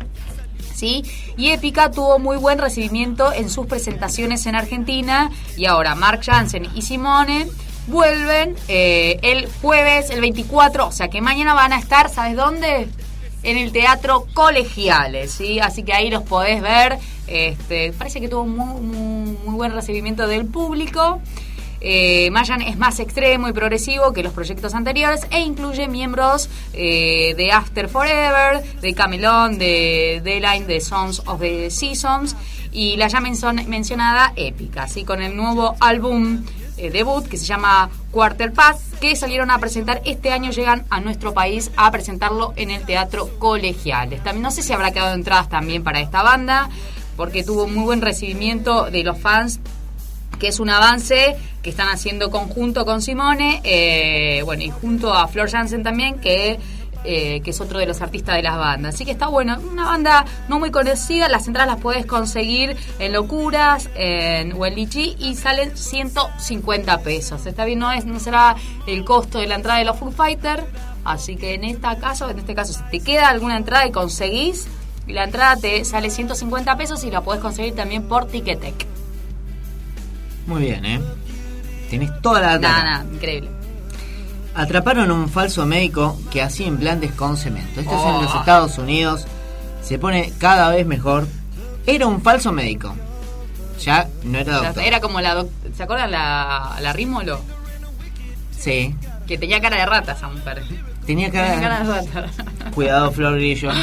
¿sí? Y Épica tuvo muy buen recibimiento en sus presentaciones en Argentina y ahora Mark Jansen y Simone vuelven eh, el jueves, el 24, o sea que mañana van a estar, ¿sabes dónde? En el Teatro Colegiales, ¿sí? Así que ahí los podés ver. Este, parece que tuvo muy, muy, muy buen recibimiento del público. Eh, Mayan es más extremo y progresivo que los proyectos anteriores e incluye miembros eh, de After Forever, de Camelon, de Dayline, de Sons of the Seasons y la ya mencionada Épica, ¿sí? con el nuevo álbum eh, debut que se llama Quarter Path, que salieron a presentar este año, llegan a nuestro país a presentarlo en el Teatro Colegiales. También, no sé si habrá quedado entradas también para esta banda, porque tuvo muy buen recibimiento de los fans que es un avance que están haciendo conjunto con Simone, eh, bueno, y junto a Flor Jansen también, que, eh, que es otro de los artistas de las bandas. Así que está bueno, una banda no muy conocida, las entradas las puedes conseguir en Locuras, en Wellichi, y salen 150 pesos. Está bien, no, será el costo de la entrada de los Foo Fighters, así que en este caso, en este caso, si te queda alguna entrada y conseguís, la entrada te sale 150 pesos y la puedes conseguir también por Ticketek. Muy bien, ¿eh? Tienes toda la data. Nada, nada, increíble. Atraparon a un falso médico que hacía implantes con cemento. Esto es en los Oh. Estados Unidos. Se pone cada vez mejor. Era un falso médico. Ya no era O sea, doctor. Era como la doc- ¿Se acuerdan la, la Rímolo? Sí. Que tenía cara de rata esa mujer. Tenía Tenía cara cara. de rata. Cuidado, Flor Grillo.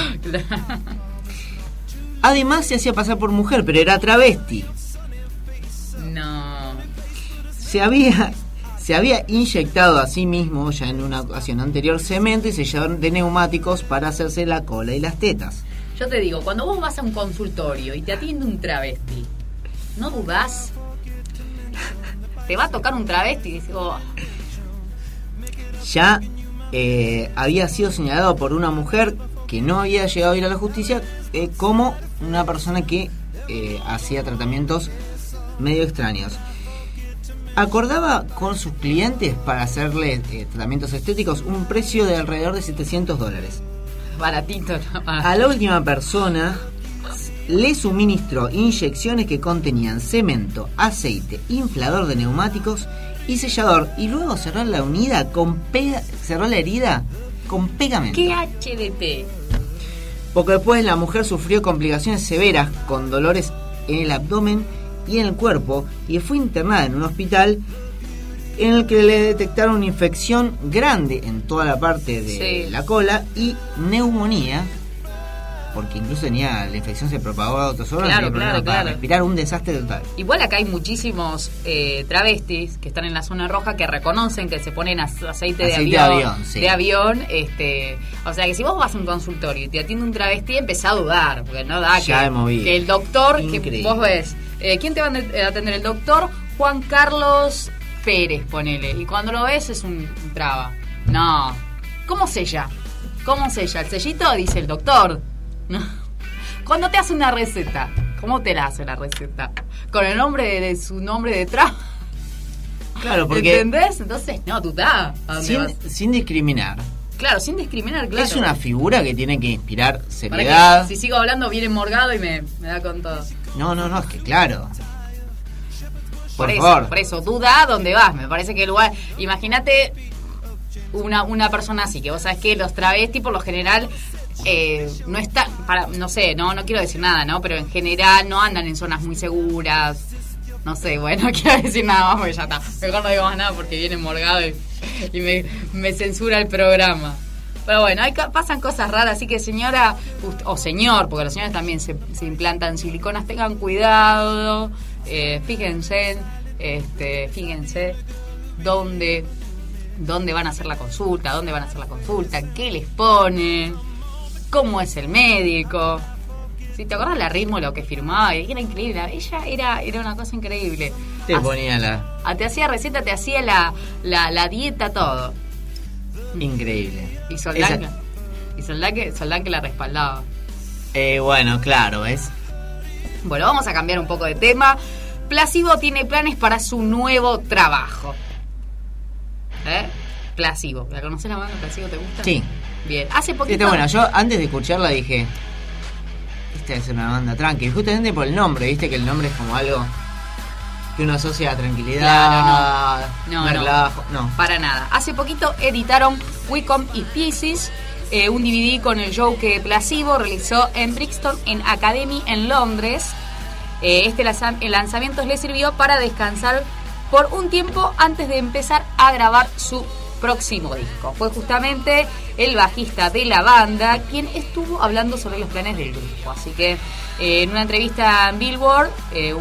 Además se hacía pasar por mujer, pero era travesti. Se había, se había inyectado a sí mismo ya en una ocasión anterior cemento y sellador de neumáticos para hacerse la cola y las tetas. Yo te digo, cuando vos vas a un consultorio y te atiende un travesti, ¿no dudás? Te va a tocar un travesti y dices, oh, Ya eh, había sido señalado por una mujer que no había llegado a ir a la justicia eh, como una persona que eh, hacía tratamientos medio extraños. Acordaba con sus clientes para hacerles eh, tratamientos estéticos un precio de alrededor de 700 dólares. baratito. ¿no? A la última persona le suministró inyecciones que contenían cemento, aceite, inflador de neumáticos y sellador y luego cerró la unidad con pega, cerró la herida con pegamento. ¿Qué HDT? Poco después la mujer sufrió complicaciones severas con dolores en el abdomen y en el cuerpo y fue internada en un hospital en el que le detectaron una infección grande en toda la parte de Sí. la cola y neumonía porque incluso tenía la infección se propagó a otros órganos Claro, problemas claro, para claro. respirar un desastre total Igual acá hay muchísimos eh, travestis que están en la zona roja que reconocen que se ponen ac- aceite, de Aceite de avión. avión, sí. de avión, este, o sea que si vos vas a un consultorio y te atiende un travesti, empezá a dudar, porque no da Ya que, hemos visto. que el doctor, que vos ves, eh, ¿quién te va a atender? El doctor Juan Carlos Pérez, ponele. Y cuando lo ves es un traba. No. ¿Cómo sella? ¿Cómo sella? El sellito dice el doctor. No. Cuando te hace una receta, ¿cómo te la hace la receta? Con el nombre de, su nombre detrás. claro porque ¿Entendés? Entonces, no, tú estás. ¿A dónde sin, sin discriminar Claro, sin discriminar, claro. es una figura que tiene que inspirar que seriedad si sigo hablando viene morgado y me, me da con todo. no no no es que claro por, Por, eso, favor por eso, duda dónde vas. Me parece que el lugar. Imagínate una, una persona así, que vos sabés que los travestis por lo general. Eh, no están, para, no sé, no, no quiero decir nada, ¿no? Pero en general no andan en zonas muy seguras. No sé, bueno, no quiero decir nada más porque ya está. Mejor no digo más nada porque viene morgado y, me, censura el programa. Pero bueno, hay, pasan cosas raras, así que señora, o señor, porque los señores también se, se implantan siliconas, tengan cuidado, eh, fíjense, este, fíjense dónde, dónde van a hacer la consulta, dónde van a hacer la consulta, qué les ponen, cómo es el médico. Si te acordás la ritmo, lo que firmaba, era increíble. Ella era, era una cosa increíble. Te Así- ponía la. ah, te hacía receta, te hacía la, la, la dieta, todo. Increíble. Y Soldán, Esa- y Soldán que, Soldán que la respaldaba. Eh, bueno, claro, ¿ves? Bueno, vamos a cambiar un poco de tema. Placebo tiene planes para su nuevo trabajo. ¿Eh? Placebo. ¿La conoces la banda Placebo? ¿Te gusta? Sí. Bien. Hace poquito... está bueno, yo antes de escucharla dije. Esta es una banda tranqui. Justamente por el nombre, viste que el nombre es como algo que uno asocia a tranquilidad, Claro, no. No, no. Para nada. Hace poquito editaron Wicom y Pieces, eh, un DVD con el show que Placebo realizó en Brixton en Academy en Londres. Eh, este el lanzamiento le sirvió para descansar por un tiempo antes de empezar a grabar su próximo disco. Fue justamente el bajista de la banda quien estuvo hablando sobre los planes del grupo. Así que eh, en una entrevista en Billboard, eh,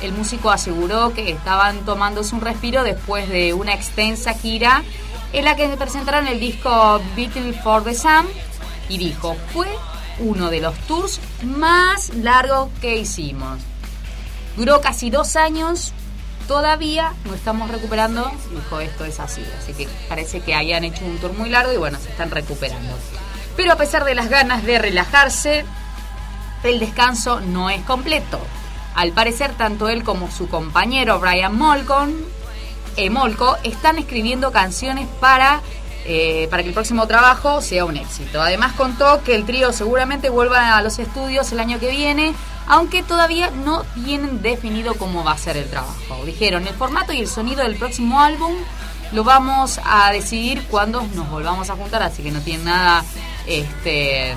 el músico aseguró que estaban tomándose un respiro después de una extensa gira en la que presentaron el disco Beatle for the Sun y dijo, fue uno de los tours más largos que hicimos. Duró casi dos años, todavía no estamos recuperando. Dijo, esto es así. Así que parece que hayan hecho un tour muy largo y bueno, se están recuperando. Pero a pesar de las ganas de relajarse, el descanso no es completo. Al parecer, tanto él como su compañero Brian Molcon, eh, Molko están escribiendo canciones para, eh, para que el próximo trabajo sea un éxito. Además contó que el trío seguramente vuelva a los estudios el año que viene, aunque todavía no tienen definido cómo va a ser el trabajo. Dijeron, el formato y el sonido del próximo álbum lo vamos a decidir cuando nos volvamos a juntar, así que no tienen nada, este,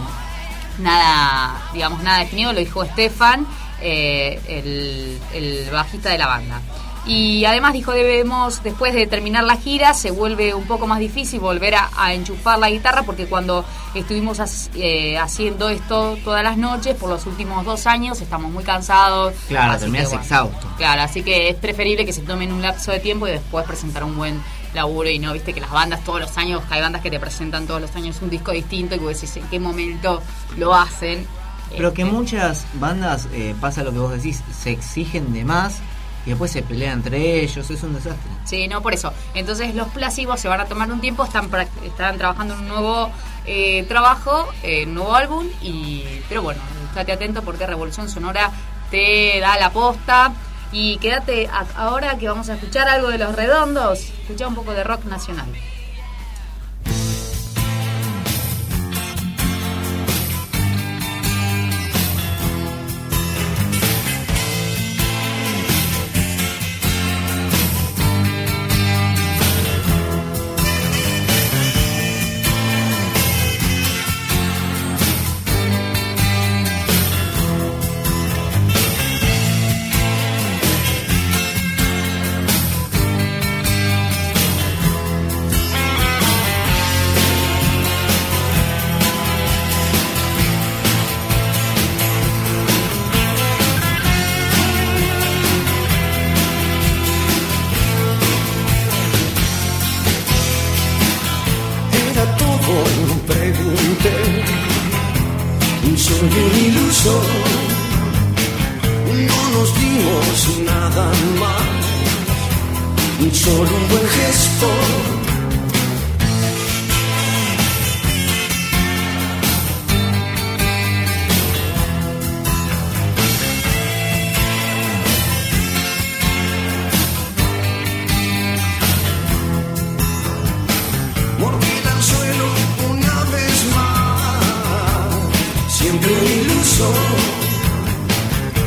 nada, digamos, nada definido, lo dijo Stefan, eh, el, el bajista de la banda. Y además dijo, debemos, después de terminar la gira, se vuelve un poco más difícil volver a, a enchufar la guitarra, porque cuando estuvimos hac- eh, haciendo esto todas las noches, por los últimos dos años, estamos muy cansados. Claro, terminas bueno, exhausto. Claro, así que es preferible que se tomen un lapso de tiempo y después presentar un buen laburo y no, viste que las bandas todos los años, hay bandas que te presentan todos los años un disco distinto y vos decís en qué momento lo hacen. Pero que Este, muchas bandas, eh, pasa lo que vos decís, se exigen de más y después se pelean entre ellos, es un desastre. Sí, no, por eso. Entonces los plasivos se van a tomar un tiempo, están, están trabajando en un nuevo eh, trabajo, eh, nuevo álbum, y pero bueno, estate atento porque Revolución Sonora te da la posta. Y quédate ahora que vamos a escuchar algo de los redondos, escucha un poco de rock nacional.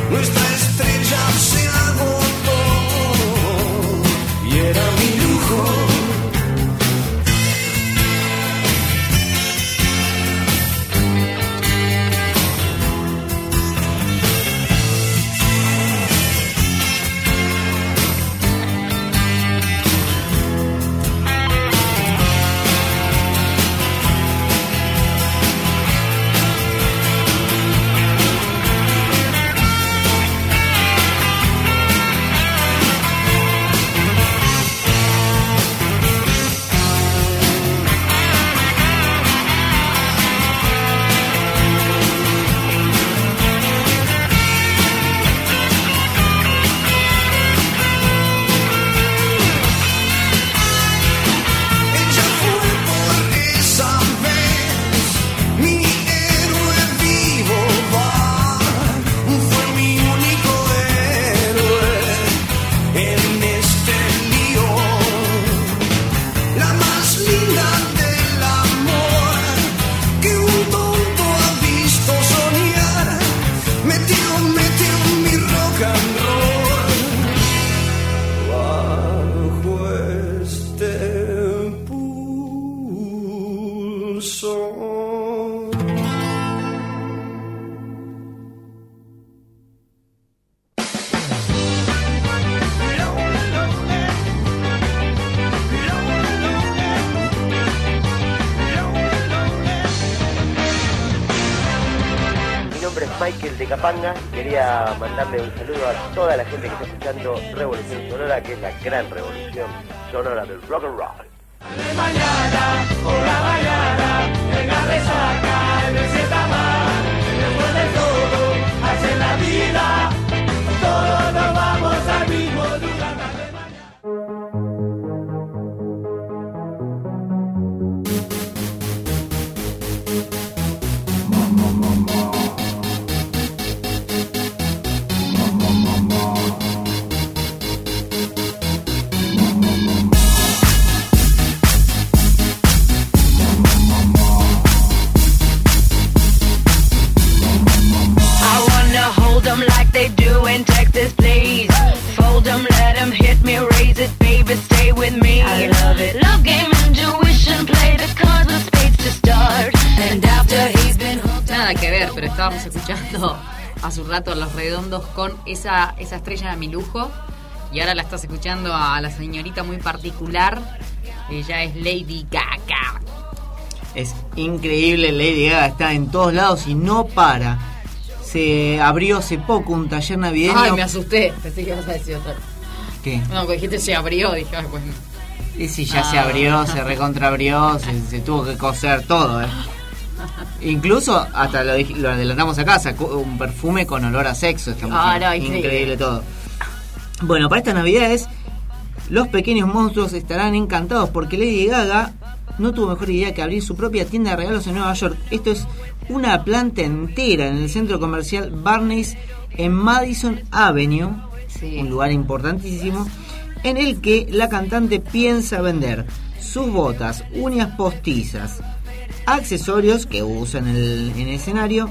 Nuestra un rato a Los Redondos con esa, esa estrella de mi lujo. Y ahora la estás escuchando a la señorita muy particular. Ella es Lady Gaga. Es increíble, Lady Gaga está en todos lados y no para. Se abrió hace poco un taller navideño. Ay, me asusté. Pensé que ibas a decir otra. ¿Qué? No, que dijiste se abrió. Dije, pues. Y si ya se Ah. abrió, se recontrabrió, se, se tuvo que coser todo, ¿eh? Incluso, hasta lo, adelantamos acá, sacó un perfume con olor a sexo. Esta Ah, mujer. no, increíble. increíble todo. Bueno, para estas navidades, los pequeños monstruos estarán encantados porque Lady Gaga no tuvo mejor idea que abrir su propia tienda de regalos en Nueva York. Esto es una planta entera en el centro comercial Barney's en Madison Avenue, un lugar importantísimo, en el que la cantante piensa vender sus botas, uñas postizas, accesorios que usa en el, en el escenario,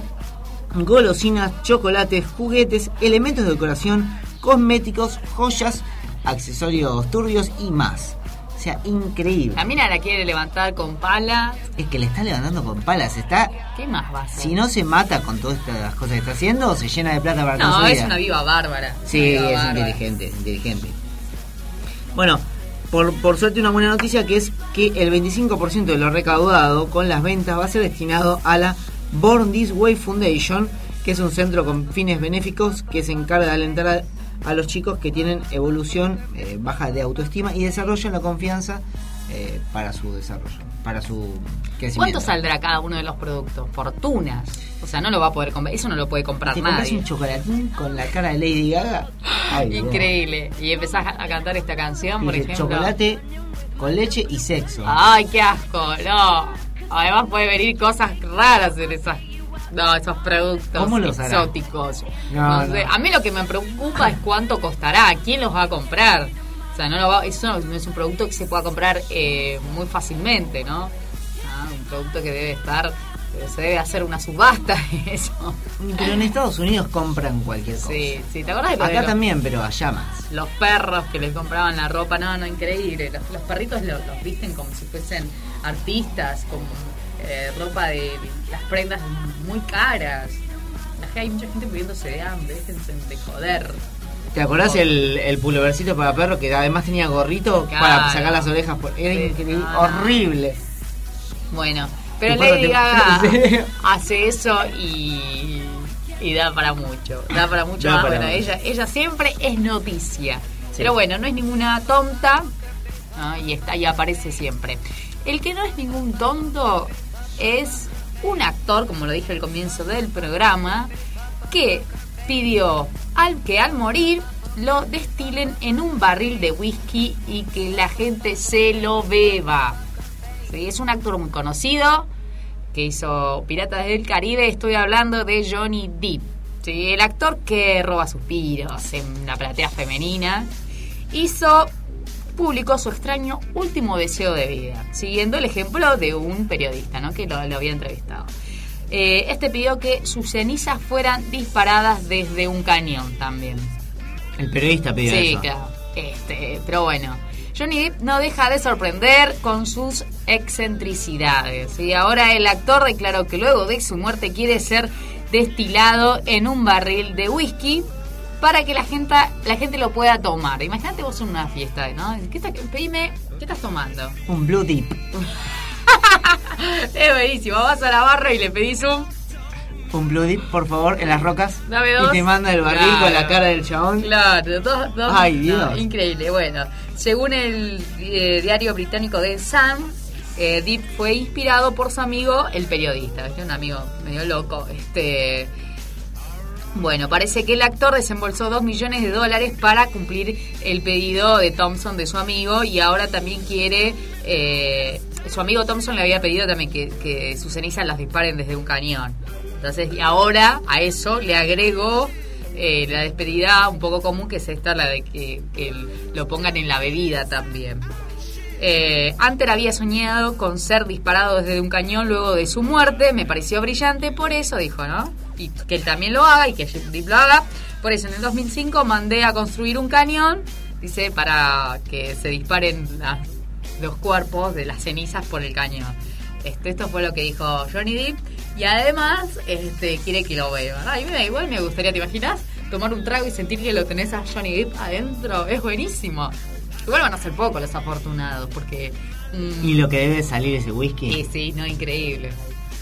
golosinas, chocolates, juguetes, elementos de decoración, cosméticos, joyas, accesorios turbios y más. O sea, increíble. La mina la quiere levantar con pala. Es que le está levantando con palas, está... ¿Qué más va a hacer? Si no se mata con todas estas cosas que está haciendo, se llena de plata para No, es una viva bárbara. Sí, viva es bárbara. inteligente, inteligente. Bueno, por, por suerte una buena noticia que es que el 25% de lo recaudado con las ventas va a ser destinado a la Born This Way Foundation, que es un centro con fines benéficos que se encarga de alentar a, los chicos que tienen evolución eh, baja de autoestima y desarrollan la confianza eh, para su desarrollo, para su crecimiento. ¿Cuánto saldrá cada uno de los productos? Fortunas. O sea, no lo va a poder comprar. Eso no lo puede comprar ¿Te nadie. un chocolatín con la cara de Lady Gaga? Ay, Dios. Increíble. Y empezás a cantar esta canción, por ejemplo. chocolate con leche y sexo. Ay, qué asco, no. Además puede venir cosas raras en esas, no, esos productos exóticos. No, No sé. no. A mí lo que me preocupa es cuánto costará, quién los va a comprar. O sea, no lo va, eso no es un producto que se pueda comprar eh, muy fácilmente, ¿no? Ah, un producto que debe estar, se debe hacer una subasta eso. Pero en Estados Unidos compran cualquier cosa. Sí, sí, ¿te acordás de Acá los- también, pero allá más. los perros que les compraban la ropa, no, no, increíble. Los, los perritos lo- los, visten como si fuesen artistas, con eh, ropa de, las prendas muy caras. Gente- hay mucha gente muriéndose de hambre, déjense de joder. ¿Te acordás el, el pulvercito para perro que además tenía gorrito Claro. para sacar las orejas? Era Sí, no. horrible. Bueno, pero Lady Gaga Sí. hace eso y, y da para mucho. Da para mucho Da más. para Bueno, mucho. ella, ella siempre es noticia. Sí. Pero bueno, no es ninguna tonta ¿no? y está y aparece siempre. El que no es ningún tonto es un actor, como lo dije al comienzo del programa, que pidió al que al morir lo destilen en un barril de whisky y que la gente se lo beba. Sí, es un actor muy conocido que hizo Piratas del Caribe. Estoy hablando de Johnny Depp. Sí, el actor que roba suspiros en la platea femenina. Hizo publicó su extraño último deseo de vida, siguiendo el ejemplo de un periodista ¿no? que lo, lo había entrevistado. Eh, este pidió que sus cenizas fueran disparadas desde un cañón también. El periodista pidió Sí, eso. claro. Este, pero bueno, Johnny Depp no deja de sorprender con sus excentricidades. Y ahora el actor declaró que luego de su muerte quiere ser destilado en un barril de whisky para que la gente, la gente lo pueda tomar. Imagínate vos en una fiesta, ¿no? ¿Qué, está- pedime, ¿qué estás tomando? Un Blue Deep. Es buenísimo, vas a la barra y le pedís un... un Blue Dip, por favor, en las rocas. Dame dos. Y te manda el barril Claro. con la cara del chabón. Claro, dos, dos- Ay, no, Dios. increíble. Bueno, según el eh, diario británico The Sun, eh, Deep fue inspirado por su amigo, el periodista, ¿viste? un amigo medio loco. Este, bueno, parece que el actor desembolsó 2 millones de dólares para cumplir el pedido de Thompson de su amigo y ahora también quiere... eh, su amigo Thompson le había pedido también que, que sus cenizas las disparen desde un cañón. Entonces, y ahora a eso le agregó eh, la despedida un poco común, que es esta, la de que, lo pongan en la bebida también. Eh, Hunter había soñado con ser disparado desde un cañón luego de su muerte, me pareció brillante, por eso dijo, ¿no? Y que él también lo haga y que Deep lo haga. Por eso en el 2005 mandé a construir un cañón, dice, para que se disparen las- los cuerpos de las cenizas por el cañón. Este, esto fue lo que dijo Johnny Depp y además este, quiere que lo beban. Ay, me da igual, me gustaría, ¿te imaginas? Tomar un trago y sentir que lo tenés a Johnny Depp adentro, es buenísimo. Igual van a ser pocos los afortunados, porque... mm, Y lo que debe salir ese whisky. Sí, sí, no, increíble.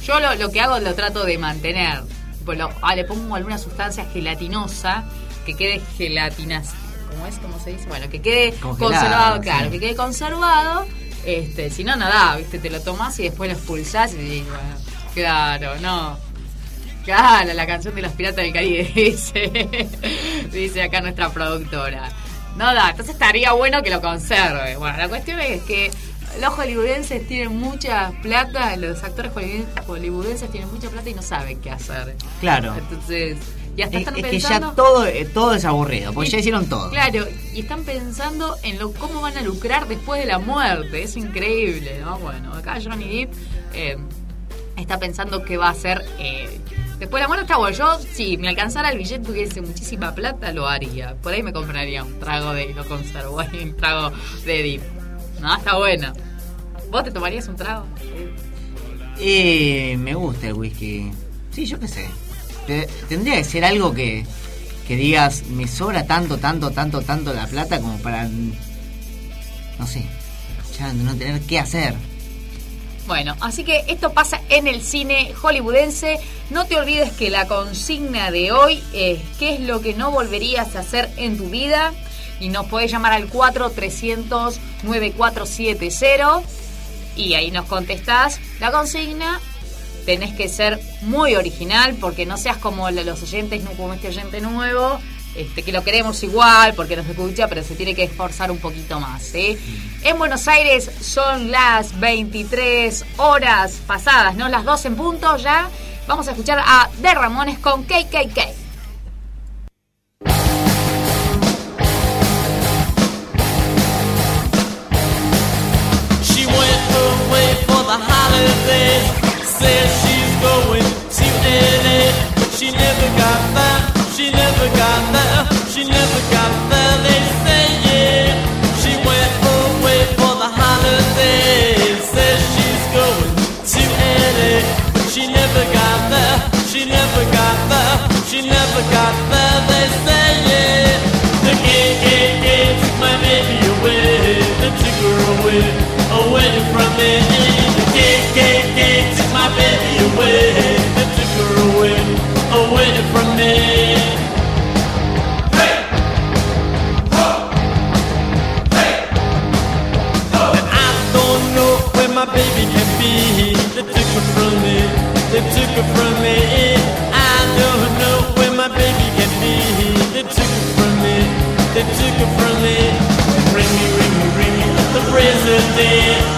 Yo lo, lo que hago lo trato de mantener. Lo- ah, le pongo alguna sustancia gelatinosa que quede gelatinas. ¿Cómo es? ¿Cómo se dice? Bueno, que quede Congelado, conservado, sí. claro, que quede conservado. Este, si no, nada, ¿viste? Te lo tomás y después lo expulsás y bueno, claro, no. Claro, la canción de los piratas del Caribe dice, dice acá nuestra productora. No da, entonces estaría bueno que lo conserve. Bueno, la cuestión es que los hollywoodenses tienen mucha plata, los actores hollywooden- hollywoodenses tienen mucha plata y no saben qué hacer. Claro. Entonces, y hasta Es, están es que pensando... ya todo, eh, todo es aburrido, porque Y- ya hicieron todo. Claro, y están pensando en lo cómo van a lucrar después de la muerte. Es increíble, ¿no? Bueno, acá Johnny Depp eh, está pensando qué va a hacer eh, después de la muerte. Está bueno, yo si me alcanzara el billete tuviese muchísima plata, lo haría. Por ahí me compraría un trago de, lo conservo, un trago de Deep. No, está bueno. ¿Vos te tomarías un trago? Eh, me gusta el whisky. Sí, yo qué sé. Te- tendría que ser algo que, que digas, me sobra tanto, tanto, tanto, tanto la plata como para, no sé, no tener qué hacer. Bueno, así que esto pasa en el cine hollywoodense. No te olvides que la consigna de hoy es qué es lo que no volverías a hacer en tu vida. Y nos podés llamar al 4-300-9470 y ahí nos contestás la consigna. Tenés que ser muy original porque no seas como los oyentes, no como este oyente nuevo, este, que lo queremos igual porque nos escucha, pero se tiene que esforzar un poquito más. ¿sí? En Buenos Aires son las 23 horas pasadas, ¿no? Las 2 en punto ya. Vamos a escuchar a The Ramones con KKK. She went away for the holidays. Says she's going to LA. She never got there. She never got there. She never got there. They say yeah. She went away for the holidays. Says she's going to LA. She never got there. She never got there. She never got there. With me.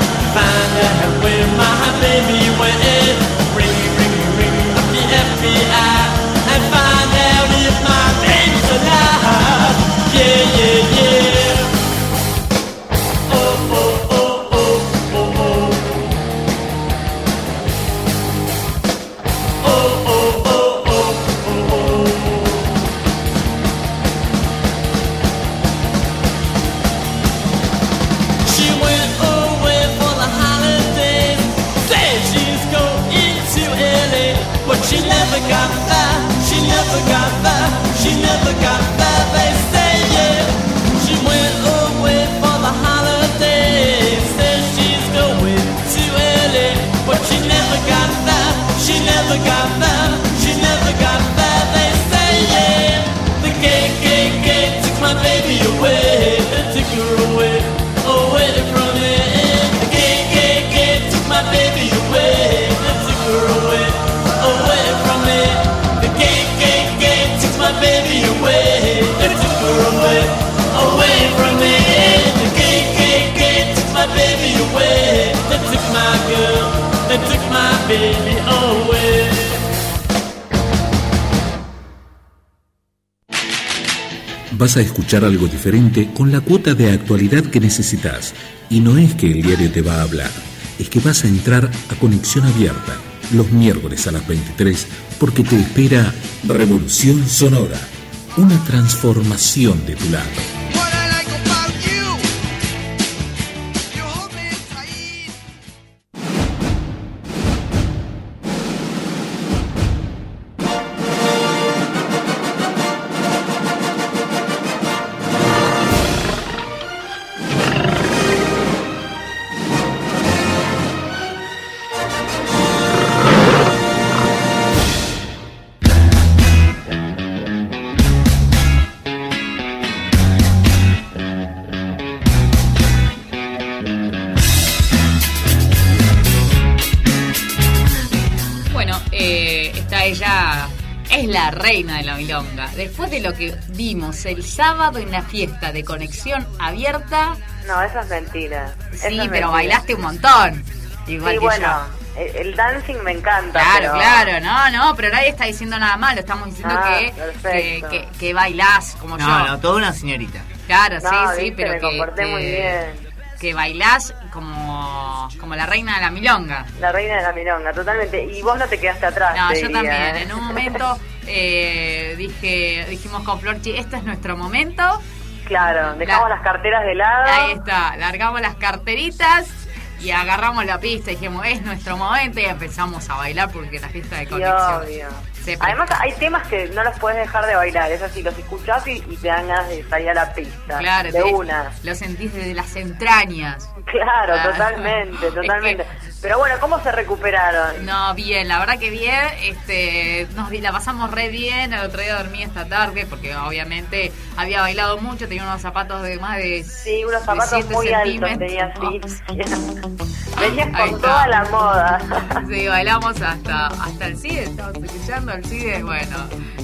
A escuchar algo diferente con la cuota de actualidad que necesitas. Y no es que el diario te va a hablar, es que vas a entrar a Conexión Abierta los miércoles a las 23 porque te espera Revolución Sonora, una transformación de tu lado. Después de lo que vimos el sábado en la fiesta de conexión abierta, No, eso es mentira. Eso sí, es pero mentira. bailaste un montón. Igual Sí, que bueno, yo. el, el dancing me encanta. Claro, pero- claro, no, no, pero nadie está diciendo nada malo, estamos diciendo Ah, que, que, que, que bailás como No, yo. no, toda una señorita. Claro, No, sí, sí, pero me que, comporté que- muy bien. que bailás como, como la reina de la milonga. La reina de la milonga, totalmente. Y vos no te quedaste atrás. No, yo diría, también. ¿eh? En un momento eh, dije, dijimos con Florchi, este es nuestro momento. Claro, dejamos las carteras de lado. Ahí está, largamos las carteritas y agarramos la pista y dijimos, es nuestro momento y empezamos a bailar porque la fiesta de conexión. obvio. Además hay temas que no los puedes dejar de bailar, es así, los escuchás y, y te dan ganas de salir a la pista. Claro, de te- una. Lo sentís desde las entrañas. Claro, Ah. totalmente, Es totalmente. Pero bueno, ¿cómo se recuperaron? No, bien, la verdad que bien, este, nos la pasamos re bien, el otro día dormí esta tarde porque obviamente había bailado mucho, tenía unos zapatos de más de Sí, unos zapatos muy altos centímetros. tenías, sí. Venías con está. toda la moda. Sí, bailamos hasta, hasta el CIDE, estamos escuchando el CIDE, bueno,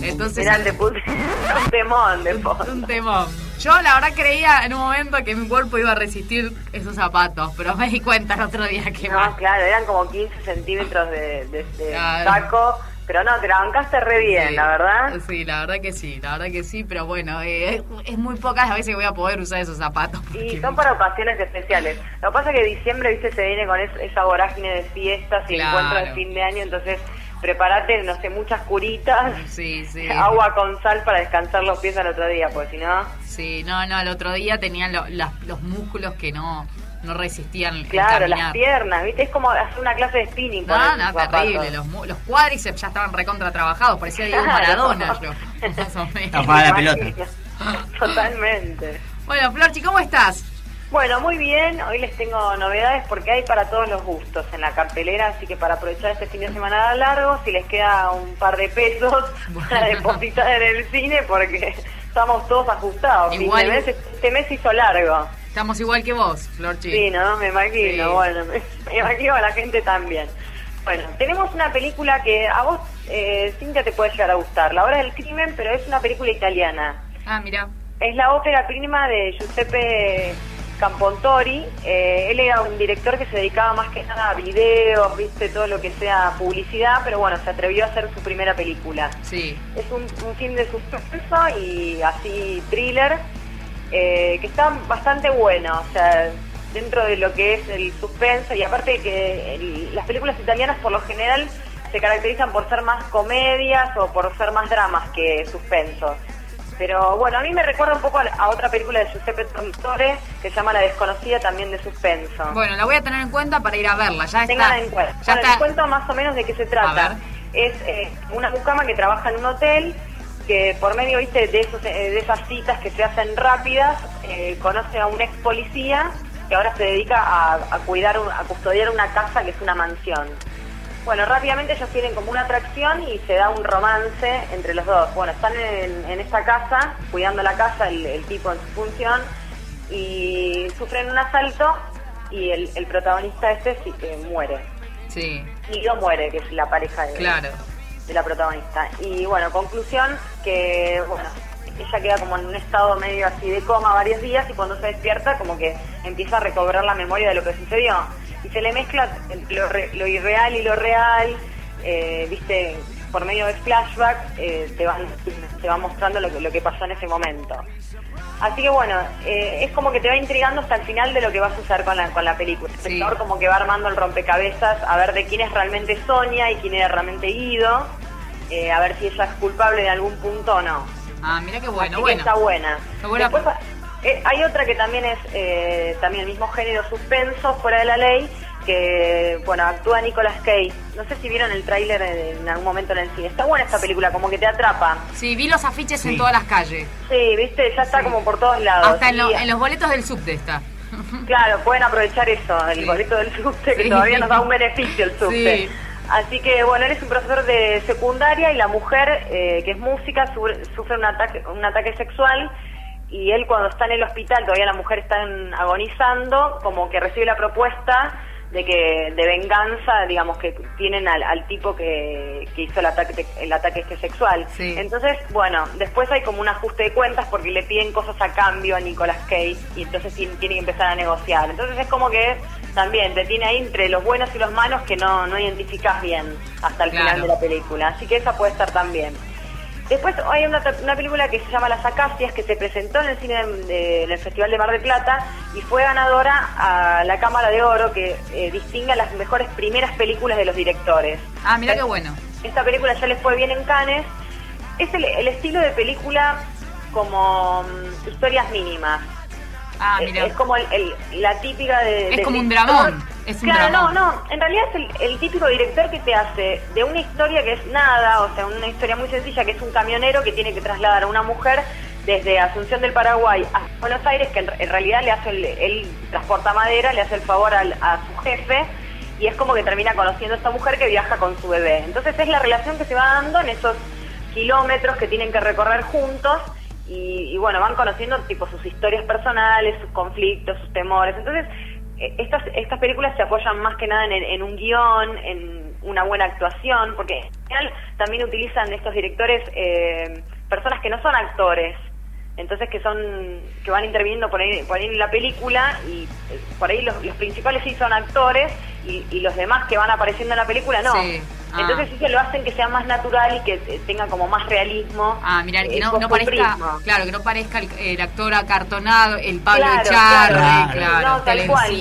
entonces... Mirá, te puse un temón de fondo. Un temón. Yo la verdad creía en un momento que mi cuerpo iba a resistir esos zapatos, pero me di cuenta el otro día que No, más. claro, eran como 15 centímetros de, de, de Claro. saco. Pero no, te la bancaste re bien, Sí, la verdad. Sí, la verdad que sí, la verdad que sí, pero bueno, eh, es, es muy pocas las veces que voy a poder usar esos zapatos. Y son para ocasiones especiales. Lo que pasa es que diciembre, viste, se viene con es- esa vorágine de fiestas y Claro. encuentros de fin de año, entonces prepárate, no sé, muchas curitas, Sí, sí. agua con sal para descansar los pies al otro día, pues si no... Sí, no, no, el otro día tenían lo- las- los músculos que no, no resistían el Claro, caminar. las piernas, viste, es como hacer una clase de spinning No, no, terrible. Los, mu- los cuádriceps ya estaban recontra trabajados. Parecía Diego Claro. Maradona yo. Más o menos. No, para la pelota. Totalmente. Bueno, Florchi, ¿cómo estás? Bueno, muy bien. Hoy les tengo novedades porque hay para todos los gustos en la cartelera, así que para aprovechar este fin de semana largo, si les queda un par de pesos para depositar en el cine, porque estamos todos ajustados. Igual- mes, este mes hizo largo. Estamos igual que vos, Florchi. Sí, ¿no? Me imagino. Sí. Bueno, me, me imagino a la gente también. Bueno, tenemos una película que a vos, eh, Cintia, te puede llegar a gustar. La hora del crimen, pero es una película italiana. Ah, mira. Es la ópera prima de Giuseppe Campontori. Eh, él era un director que se dedicaba más que nada a videos, viste, todo lo que sea publicidad, pero bueno, se atrevió a hacer su primera película. Sí. Es un, un film de suspenso y así thriller, eh, que está bastante bueno, o sea, dentro de lo que es el suspenso y aparte que el- las películas italianas por lo general se caracterizan por ser más comedias o por ser más dramas que suspenso. Pero bueno, a mí me recuerda un poco a, a otra película de Giuseppe Tornatore que se llama La desconocida, también de suspenso. Bueno, la voy a tener en cuenta para ir a verla. Ya Tengan está. en cuenta. Ya Bueno, está. les cuento más o menos de qué se trata. Es eh, una mucama que trabaja en un hotel que por medio viste de esos eh, de esas citas que se hacen rápidas eh, conoce a un ex policía que ahora se dedica a, a cuidar un- a custodiar una casa que es una mansión Bueno, rápidamente ellos tienen como una atracción y se da un romance entre los dos. Bueno, están en, en esta casa, cuidando la casa, el, el tipo en su función, y sufren un asalto y el, el protagonista este sí que muere. Sí, Guido muere, que es la pareja de, claro. de la protagonista. Y bueno, conclusión que, bueno, ella queda como en un estado medio así de coma varios días y cuando se despierta como que empieza a recobrar la memoria de lo que sucedió. Se le mezcla lo, re- lo irreal y lo real, eh, viste, por medio de flashback eh, te, van, te va mostrando lo que, lo que pasó en ese momento. Así que bueno, eh, es como que te va intrigando hasta el final de lo que va a suceder con la, con la película. El espectador como que va armando el rompecabezas a ver de quién es realmente Sonia y quién era realmente eh, a ver si ella es culpable de algún punto o no. Ah, mira qué bueno, Así que bueno. está buena. Está buena. Después, eh, hay otra que también es eh, también el mismo género suspenso, fuera de la ley, que bueno, actúa Nicolas Cage. No sé si vieron el tráiler en, algún momento en el cine. Está buena esta película, como que te atrapa. Sí, vi los afiches Sí. en todas las calles. Sí, viste, ya está como por todos lados. Hasta en, lo- Y- en los boletos del subte está. Claro, pueden aprovechar eso, el boleto del subte, que Sí. todavía nos da un beneficio el subte. Sí. Así que, bueno, él es un profesor de secundaria y la mujer, eh, que es música, su- sufre un ataque, un ataque sexual y él cuando está en el hospital, todavía la mujer está en- agonizando, como que recibe la propuesta de que de venganza, digamos, que tienen al, al tipo que, que hizo el ataque, el ataque este sexual. Sí. Entonces, bueno, después hay como un ajuste de cuentas porque le piden cosas a cambio a Nicolas Cage y entonces tiene, tiene que empezar a negociar. Entonces es como que también te tiene ahí entre los buenos y los malos que no, no identificás bien hasta el Claro. final de la película. Así que esa puede estar también. Después hay una, una película que se llama Las Acacias, que se presentó en el cine de- de- en el Festival de Mar del Plata y fue ganadora a la Cámara de Oro, que eh, distingue a las mejores primeras películas de los directores. Ah, mira qué bueno. Esta película ya les fue bien en Cannes. Es el, el estilo de película como mm, historias mínimas. Ah, Eh, mira. Es como el- el- la típica de... Es como un dramón, es un claro, dramón. no, no. En realidad es el, el típico director que te hace de una historia que es nada, o sea, una historia muy sencilla, que es un camionero que tiene que trasladar a una mujer desde Asunción del Paraguay a Buenos Aires, que en, en realidad le hace el, él transporta madera, le hace el favor al- a su jefe, y es como que termina conociendo a esta mujer que viaja con su bebé. Entonces es la relación que se va dando en esos kilómetros que tienen que recorrer juntos y, y bueno, van conociendo tipo sus historias personales, sus conflictos, sus temores. Entonces, eh, estas, estas películas se apoyan más que nada en, en un guion, en una buena actuación, porque en general también utilizan estos directores eh, personas que no son actores, entonces que son que van interviniendo por ahí, por ahí en la película y eh, por ahí los, los principales sí son actores y, y los demás que van apareciendo en la película no. Sí. Ah. Entonces sí que lo hacen que sea más natural y que eh, tenga como más realismo. Ah, mira, que eh, no, no parezca, claro, que no parezca el, el actor acartonado, el Pablo Claro, claro. claro, No, tal cual.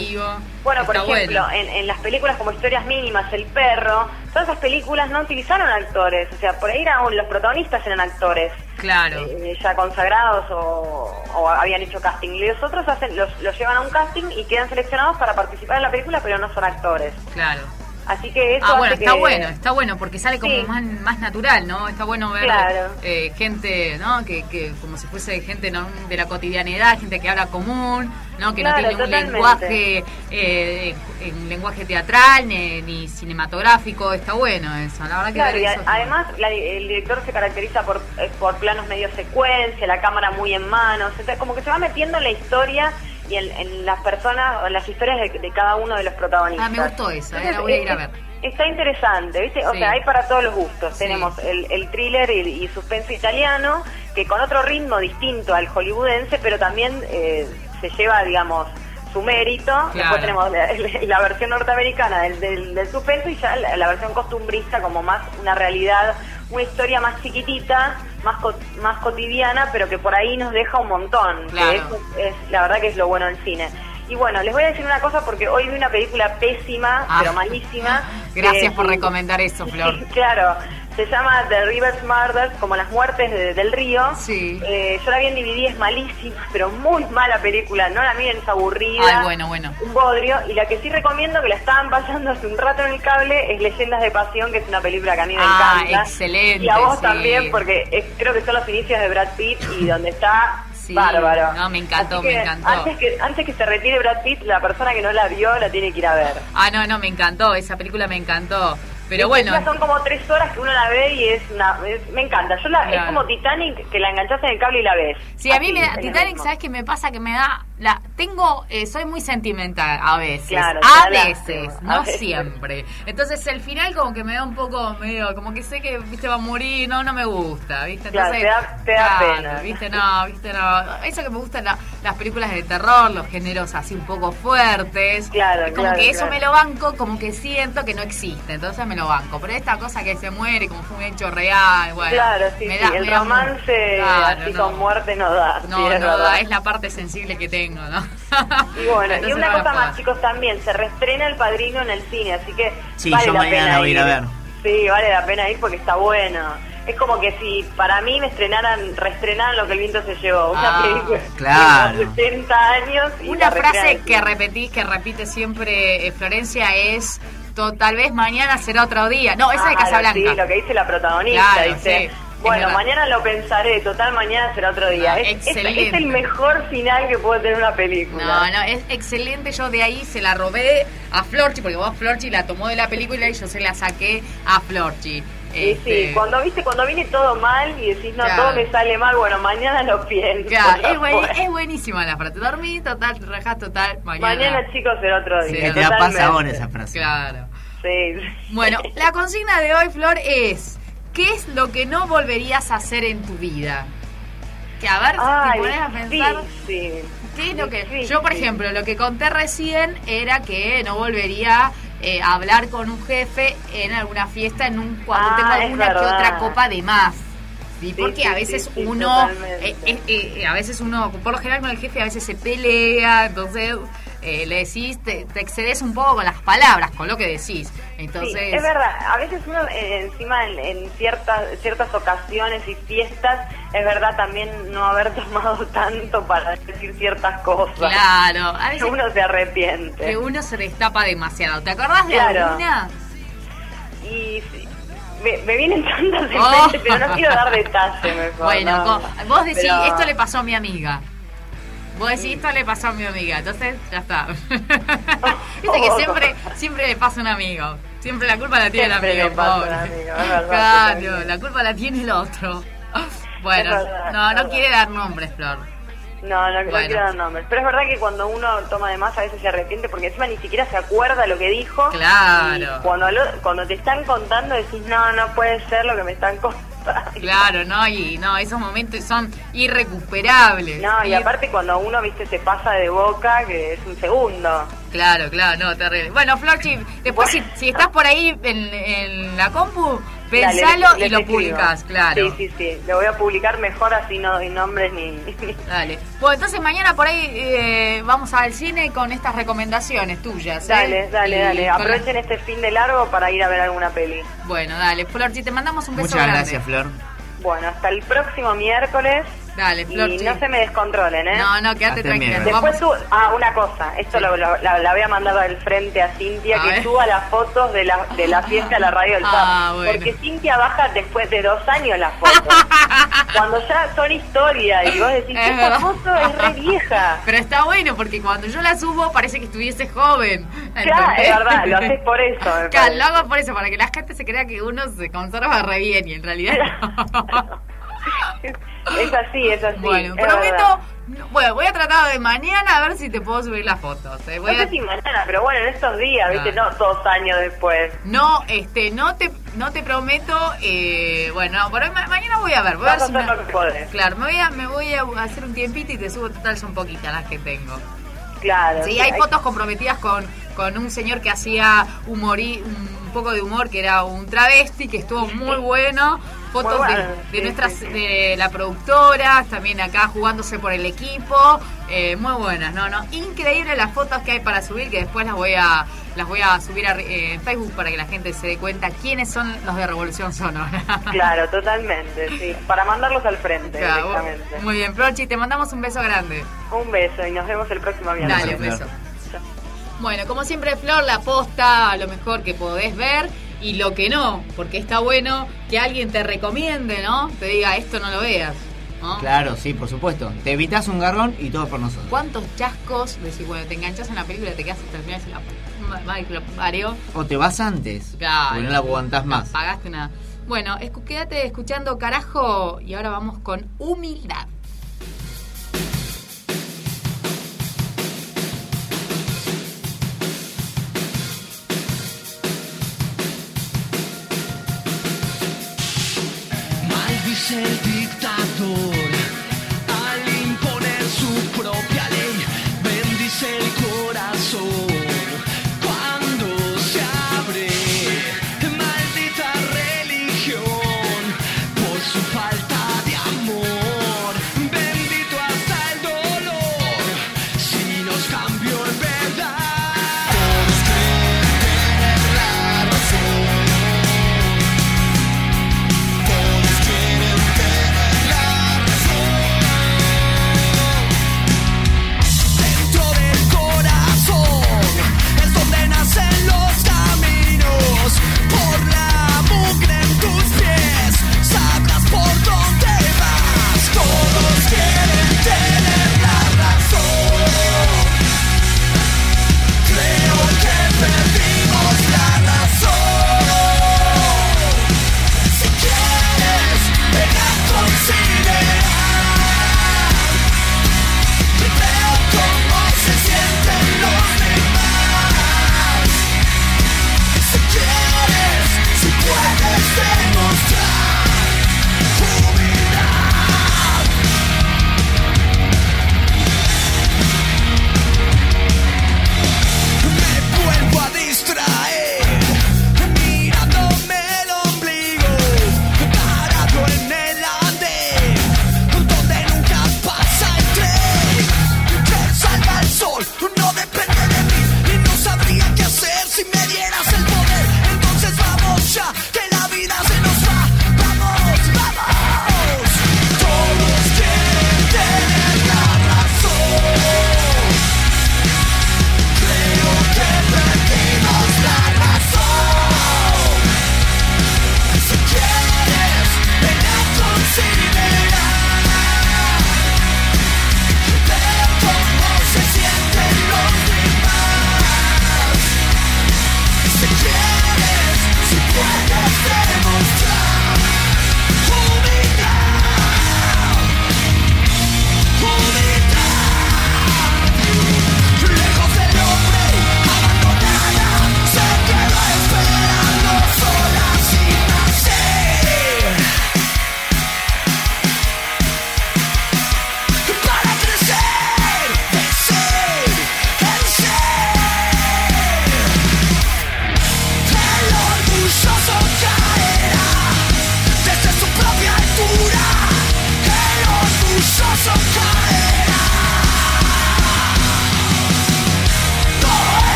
Bueno, por ejemplo, bueno. en, en las películas como Historias Mínimas, El Perro, todas esas películas no utilizaron actores, o sea, por ahí eran, los protagonistas eran actores. Claro. eh, ya consagrados o, o habían hecho casting. Y los otros hacen, los, los llevan a un casting y quedan seleccionados para participar en la película, pero no son actores. Claro. Así que eso Ah, bueno, hace está que- bueno, está bueno, porque sale como Sí. más, más natural, ¿no? Está bueno ver Claro. eh, gente, ¿no? Que, que como si fuese gente ¿no? de la cotidianidad, gente que habla común, ¿no? Que Claro, no tiene un totalmente. lenguaje, eh, en lenguaje teatral ni, ni cinematográfico. Está bueno eso, la verdad que Claro, y a- eso además la- el director se caracteriza por, eh, por planos medio secuencia, la cámara muy en manos, entonces como que se va metiendo en la historia y en, en las personas, en las historias de, de cada uno de los protagonistas. Ah, me gustó esa, eh, la voy a ir a ver. Está interesante, ¿viste? O Sí. sea, hay para todos los gustos. Sí. Tenemos el, el thriller y, y suspenso italiano, que con otro ritmo distinto al hollywoodense, pero también eh, se lleva, digamos, su mérito. Claro. Después tenemos la, la versión norteamericana del, del, del suspenso y ya la, la versión costumbrista como más una realidad, una historia más chiquitita, más co- más cotidiana, pero que por ahí nos deja un montón. que Claro. eso es, la verdad que es lo bueno del cine. Y bueno, les voy a decir una cosa porque hoy vi una película pésima, Ah. pero malísima. Gracias que- por recomendar eso, Flor. Claro, se llama The River's Murders, como las muertes de- del río. Sí. Eh, yo la vi en DVD, es malísima, pero muy mala película. No la miren, es aburrida. Ay, bueno, bueno. Un bodrio. Y la que sí recomiendo, que la estaban pasando hace un rato en el cable, es Leyendas de Pasión, que es una película que a mí me Ah, encanta. excelente, Y a vos sí. también, porque es- creo que son los inicios de Brad Pitt y donde está Sí, bárbaro. no, me encantó, que me encantó. Antes que, antes que se retire Brad Pitt, la persona que no la vio la tiene que ir a ver. Ah, no, no, me encantó, esa película me encantó. Pero bueno. son como tres horas que uno la ve y es una... es- me encanta. Yo la, Es Claro. como Titanic, que la enganchás en el cable y la ves. Sí, a mí me da, Titanic. ¿sabes qué me pasa? Que me da, la tengo, eh, soy muy sentimental a veces, Claro, a veces, no a veces. siempre. Entonces el final como que me da un poco, medio, como que sé que, viste, va a morir, no, no me gusta, viste. Claro, Entonces, te da- te da claro, pena. viste, no, viste, no. Eso que me gustan la- las películas de terror, los géneros así un poco fuertes. Claro, Es como claro, que eso claro. me lo banco, como que siento que no existe, entonces me lo banco. Pero esta cosa que se muere, como fue un hecho real, bueno. claro, sí, me sí. da- el me da romance Claro, así no. con muerte no da. No, sí, es no, verdad. es la parte sensible que tengo, ¿no? Y bueno, y una no cosa más, chicos, también, se reestrena El Padrino en el cine, así que Sí, vale yo la mañana pena voy ir a ver. Sí, vale la pena ir porque está bueno. Es como que si para mí me estrenaran, reestrenaran lo que el viento se llevó, una Ah, película claro. de 80 años. Y Una frase que repetís, que repite siempre eh, Florencia es to- tal vez mañana será otro día. No, esa de Claro, Casablanca. Sí, lo que dice la protagonista, Claro, dice, sí, bueno, mañana lo pensaré, total, mañana será otro día. Ah, es, es- es el mejor final que puede tener una película. No, no, es excelente. Yo de ahí se la robé a Florchi, porque vos Florchi la tomó de la película y yo se la saqué a Florchi. Y Este, sí, cuando viste, cuando viene todo mal y decís, no, Claro. todo me sale mal, bueno, mañana lo pienso. Claro, es, buen- fue. es buenísima la frase. Dormí, total, rajás total, mañana. Mañana, chicos, será otro Sí, día. Que te totalmente. ahora esa frase. Claro. Sí. Bueno, la consigna de hoy, Flor, es ¿qué es lo que no volverías a hacer en tu vida? Que a ver, si Ay, te pones a pensar, sí. ¿qué es lo que... Yo, por ejemplo, lo que conté recién era que no volvería eh, hablar con un jefe en alguna fiesta en un cuando Ah, tengo alguna que otra copa de más. ¿sí? Sí, Porque sí, a veces uno, eh, eh, eh, a veces uno, por lo general con el jefe a veces se pelea, entonces eh, le decís, te, te excedes un poco con las palabras, con lo que decís. Entonces, Sí, es verdad. A veces uno eh, encima en, en ciertas ciertas ocasiones y fiestas es verdad también no haber tomado tanto para decir ciertas cosas. Claro, a veces uno se arrepiente. que uno se destapa demasiado. ¿Te acordás de alguna? Y me, me vienen tantas en Oh. pero no quiero dar detalles mejor. Bueno, no. vos decís, Pero- esto le pasó a mi amiga. Vos decís, esto le pasó a mi amiga. Entonces, ya está. Viste que siempre, siempre le pasa a un amigo. Siempre la culpa la tiene Siempre el amigo. pobre. verdad, Claro, la culpa la tiene el otro. Bueno, verdad, no, no quiere dar nombres, Flor. No, no, no Bueno. quiero dar nombres. Pero es verdad que cuando uno toma de más a veces se arrepiente porque encima ni siquiera se acuerda lo que dijo. Claro. Y cuando, lo- cuando te están contando decís, no, no puede ser lo que me están contando. Claro, no, y no, esos momentos son irrecuperables. No, y aparte cuando uno, viste, se pasa de boca, que es un segundo. Claro, claro, no, terrible. Bueno, Florchi, después si, si estás por ahí en, en la compu, pensalo Dale, y lo escribo. publicas, claro. Sí, sí, sí. Lo voy a publicar mejor así no doy nombres ni... Dale. Bueno, entonces mañana por ahí eh, vamos al cine con estas recomendaciones tuyas. ¿eh? Dale, dale, Y dale. Aprovechen este fin de largo para ir a ver alguna peli. Bueno, dale. Florchi, te mandamos un beso Muchas grande. gracias, Flor. Bueno, hasta el próximo miércoles. Dale, Y Florchi. no se me descontrolen, ¿eh? No, no, quédate tranquila. Después tú, ah, una cosa, esto lo, lo- la, la voy a mandar al frente a Cintia, A que ver. suba las fotos de la, de la fiesta a la radio del Ah, bueno. Porque Cintia baja después de dos años las fotos. cuando ya son historia y vos decís, Es esta verdad. foto es re vieja. Pero está bueno porque cuando yo la subo parece que estuviese joven. Claro, es verdad, lo haces por eso. Claro, lo hago por eso, para que la gente se crea que uno se conserva re bien y en realidad no. Es así, es así. Bueno, es prometo, verdad. bueno, voy a tratar de mañana a ver si te puedo subir las fotos. eh. Voy No a- sé si mañana, pero bueno, en estos días, ¿viste? No dos años después. No, este, no te, no te prometo, eh, bueno, no, ma- mañana voy a ver, voy a Vas a hacer me- lo que podés. Claro, me voy a, me voy a hacer un tiempito y te subo total son poquitas las que tengo. Claro. Sí, hay fotos comprometidas con, con un señor que hacía humorí, un poco de humor, que era un travesti, que estuvo muy bueno. Fotos de- de, sí, nuestras, sí, sí. de la productora, también acá jugándose por el equipo. eh, muy buenas, no, no. Increíble las fotos que hay para subir, que después las voy a las voy a subir a, eh, en Facebook para que la gente se dé cuenta quiénes son los de Revolución Sonora. Claro, totalmente, sí. Para mandarlos al frente Claro, directamente. muy bien, Prochi, te mandamos un beso grande. Un beso y nos vemos el próximo viernes. Dale, un beso. Bueno, como siempre, Flor, la posta, lo mejor que podés ver y lo que no, porque está bueno que alguien te recomiende, ¿no? Te diga, esto no lo veas. ¿no? Claro, sí, por supuesto. Te evitas un garrón y todo por nosotros. ¿Cuántos chascos? Decís, bueno, te enganchas en la película, y te quedas hasta el final y la madre. O te vas antes. Claro. Porque no la aguantás más. Pagaste nada. Bueno, quédate escuchando carajo y ahora vamos con humildad. se dicta.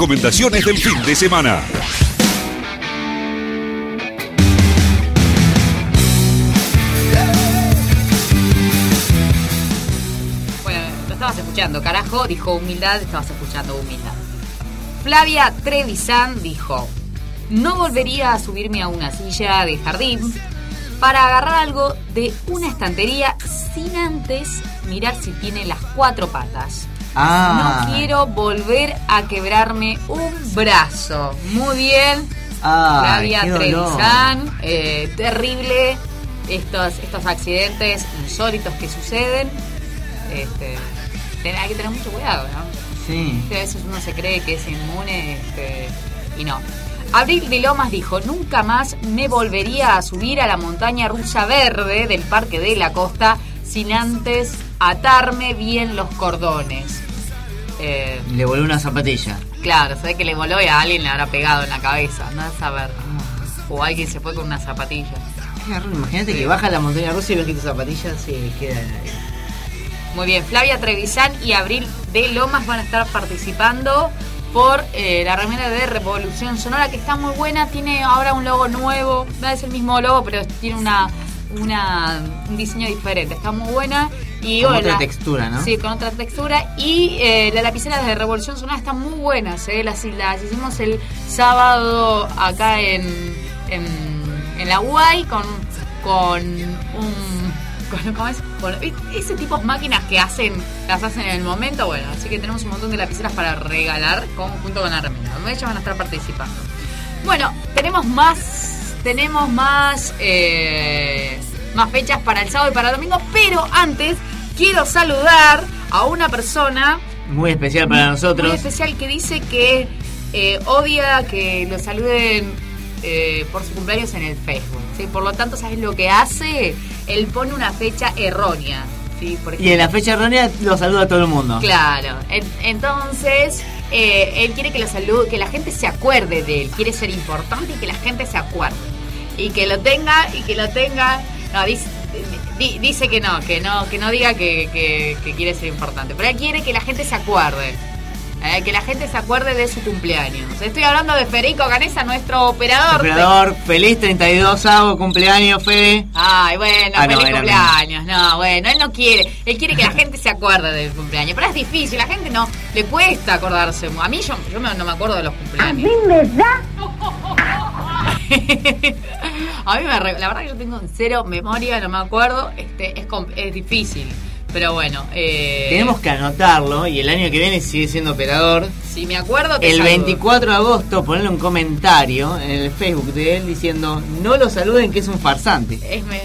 recomendaciones del fin de semana. Bueno, lo estabas escuchando, carajo, dijo humildad, estabas escuchando humildad. Flavia Trevisan dijo, no volvería a subirme a una silla de jardín para agarrar algo de una estantería sin antes mirar si tiene las cuatro patas. Ah. No quiero volver a quebrarme un brazo. Muy bien. Ah, Trevisan. Eh, terrible estos, estos accidentes insólitos que suceden. Este, hay que tener mucho cuidado, ¿no? Sí. A veces uno se cree que es inmune este, y no. Abril de Lomas dijo, nunca más me volvería a subir a la montaña rusa verde del Parque de la Costa sin antes atarme bien los cordones. Eh, le voló una zapatilla. Claro, sabe que le voló y a alguien le habrá pegado en la cabeza, no a saber. O alguien se fue con una zapatilla. Imagínate que baja la montaña rusa y ves que tus zapatillas se quedan ahí. Muy bien, Flavia Trevisan y Abril de Lomas van a estar participando por eh, la remera de Revolución Sonora, que está muy buena, tiene ahora un logo nuevo, no es el mismo logo, pero tiene una, una, un diseño diferente, está muy buena y Con bueno, otra textura, ¿no? Sí, con otra textura. Y eh, las lapiceras de Revolución Sonora están muy buenas, ¿eh? las, las hicimos el sábado acá en, en, en la UAI con, con un con, ¿cómo es? Con ese tipo de máquinas que hacen, las hacen en el momento, bueno, así que tenemos un montón de lapiceras para regalar con, junto con la remera. Ellos van a estar participando. Bueno, tenemos más, tenemos más, eh, más fechas para el sábado y para el domingo, pero antes quiero saludar a una persona Muy especial para muy nosotros. especial que dice que eh, odia que lo saluden eh, por su cumpleaños en el Facebook. ¿sí? Por lo tanto, ¿sabes lo que hace? Él pone una fecha errónea. ¿sí? Y en la fecha errónea lo saluda a todo el mundo. Claro. En- entonces, eh, él quiere que lo salude, que la gente se acuerde de él. Quiere ser importante y que la gente se acuerde. Y que lo tenga, y que lo tenga. No, dice, di- dice que no, que no, que no diga que, que- que quiere ser importante. Pero él quiere que la gente se acuerde. eh, que la gente se acuerde de su cumpleaños. Estoy hablando de Federico Ganesa, nuestro operador. Operador, feliz 32 avo cumpleaños, Fede. Ay, bueno, Ah, feliz cumpleaños. No, bueno, él no quiere. Él quiere que la gente se acuerde del cumpleaños. Pero es difícil, la gente no le cuesta acordarse. A mí yo, yo me- no me acuerdo de los cumpleaños. me da A mí me re- la verdad que yo tengo cero memoria, no me acuerdo. Este es, es difícil. Pero bueno, eh, Tenemos que anotarlo y el año que viene sigue siendo operador. si me acuerdo te El saludo. 24 de agosto ponerle un comentario en el Facebook de él diciendo no lo saluden que es un farsante. Es, me-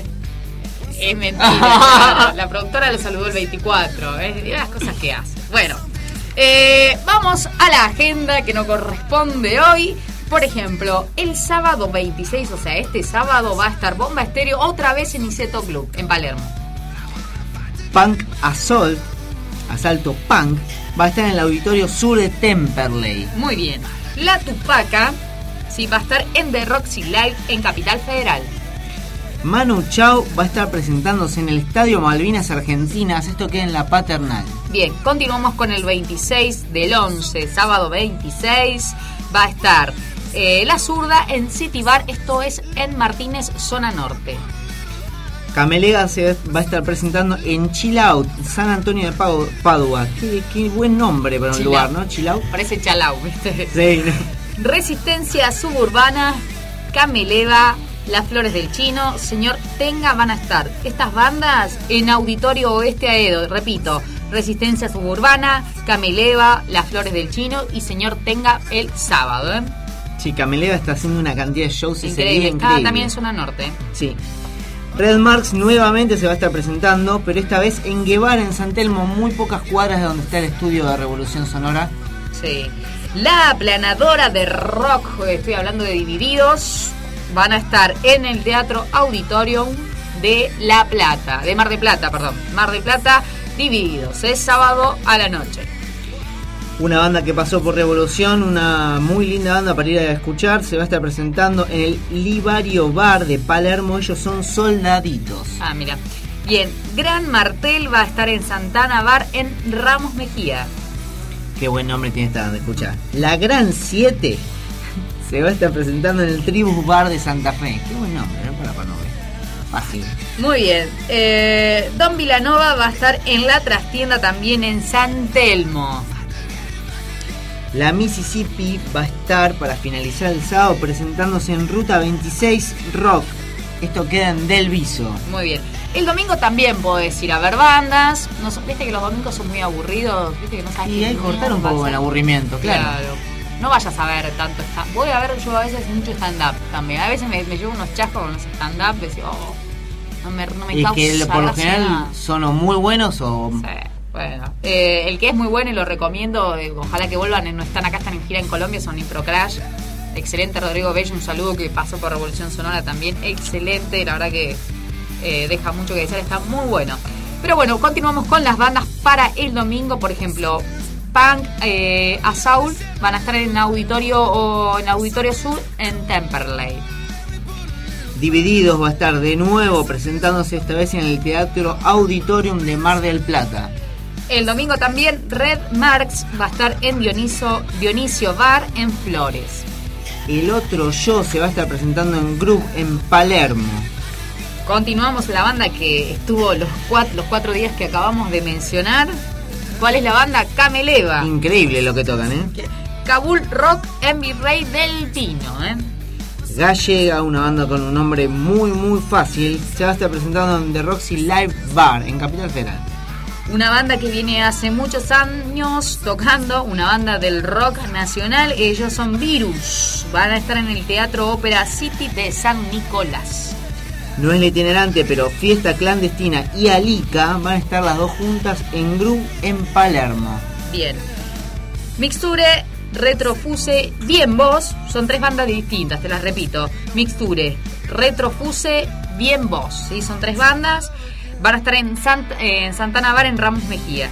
es mentira. claro. La productora lo saludó el 24. Es de las cosas que hace. Bueno, eh, vamos a la agenda que nos corresponde hoy. Por ejemplo, el sábado 26, o sea, este sábado va a estar Bomba Estéreo otra vez en Iseto Club, en Palermo. Punk Assault, Asalto Punk, va a estar en el auditorio sur de Temperley. Muy bien. La Tupaca, sí, va a estar en The Roxy Live en Capital Federal. Manu Chao va a estar presentándose en el Estadio Malvinas Argentinas, esto queda en la Paternal. Bien, continuamos con el 26 del 11, sábado 26. Va a estar eh, La Zurda en City Bar, esto es en Martínez, zona norte. Camelega se va a estar presentando en Chill Out, San Antonio de Padua. Qué, qué buen nombre para un Chill lugar. ¿no? Chill Out. Parece Chalau, ¿viste? Sí. Resistencia Suburbana, Cameleva, Las Flores del Chino, Señor Tenga van a estar. Estas bandas en Auditorio Oeste Aedo, repito, Resistencia Suburbana, Cameleva, Las Flores del Chino y Señor Tenga el sábado. ¿eh? Sí, Camelega está haciendo una cantidad de shows ese Increíble. increíble. Ah, también en zona norte. Sí. Red Marks nuevamente se va a estar presentando, pero esta vez en Guevara, en San Telmo, muy pocas cuadras de donde está el estudio de Revolución Sonora. Sí. La aplanadora de rock, estoy hablando de Divididos, van a estar en el Teatro Auditorium de La Plata, de Mar de Plata, perdón, Mar de Plata, Divididos, es sábado a la noche. Una banda que pasó por Revolución, una muy linda banda para ir a escuchar, se va a estar presentando en el Libario Bar de Palermo, ellos son soldaditos. Ah, mira. Bien, Gran Martel va a estar en Santana Bar en Ramos Mejía. Qué buen nombre tiene esta banda, escucha. La Gran 7 se va a estar presentando en el Tribus Bar de Santa Fe. Qué buen nombre, ¿no? Para Panove. Fácil. Muy bien. Eh, Don Vilanova va a estar en la trastienda también en San Telmo. La Mississippi va a estar para finalizar el sábado presentándose en Ruta 26 Rock. Esto queda en Del Viso. Muy bien. El domingo también podés ir a ver bandas. No, Viste que los domingos son muy aburridos. Viste que no sabes Y hay que cortar un poco el aburrimiento, claro. No vayas a ver tanto stand Voy a ver yo a veces mucho stand-up también. A veces me, me llevo unos chascos con los stand-up y digo, oh, no me, no me Y causa que por lo general nada. son muy buenos o... Bueno, eh, el que es muy bueno y lo recomiendo, eh, ojalá que vuelvan, eh, no están acá, están en gira en Colombia, son Impro Crash. Excelente Rodrigo Bello, un saludo que pasó por Revolución Sonora también. Excelente, la verdad que deja mucho que desear, está muy bueno. Pero bueno, continuamos con las bandas para el domingo, por ejemplo, Punk Assault van a estar en Auditorio o en Auditorio Sur en Temperley. Divididos va a estar de nuevo presentándose esta vez en el Teatro Auditorium de Mar del Plata. El domingo también Red Marks va a estar en Dioniso, Dionisio Bar en Flores. El otro show se va a estar presentando en Group en Palermo. Continuamos la banda que estuvo los cuatro, los cuatro días que acabamos de mencionar. ¿Cuál es la banda? Cameleva. Increíble lo que tocan, ¿eh? Kabul Rock en Virrey del Pino, ¿eh? Gallega, una banda con un nombre muy muy fácil, se va a estar presentando en The Roxy Live Bar en Capital Federal. Una banda que viene hace muchos años tocando, una banda del rock nacional, ellos son Virus. Van a estar en el Teatro Ópera City de San Nicolás. No es la itinerante, pero Fiesta Clandestina y Alica van a estar las dos juntas en Group en Palermo. Bien. Mixture, Retrofuse, Bien Vos, son tres bandas distintas, te las repito. Mixture, Retrofuse, Bien Vos, ¿sí? son tres bandas. Van a estar en, Sant- en Santana Bar en Ramos Mejía.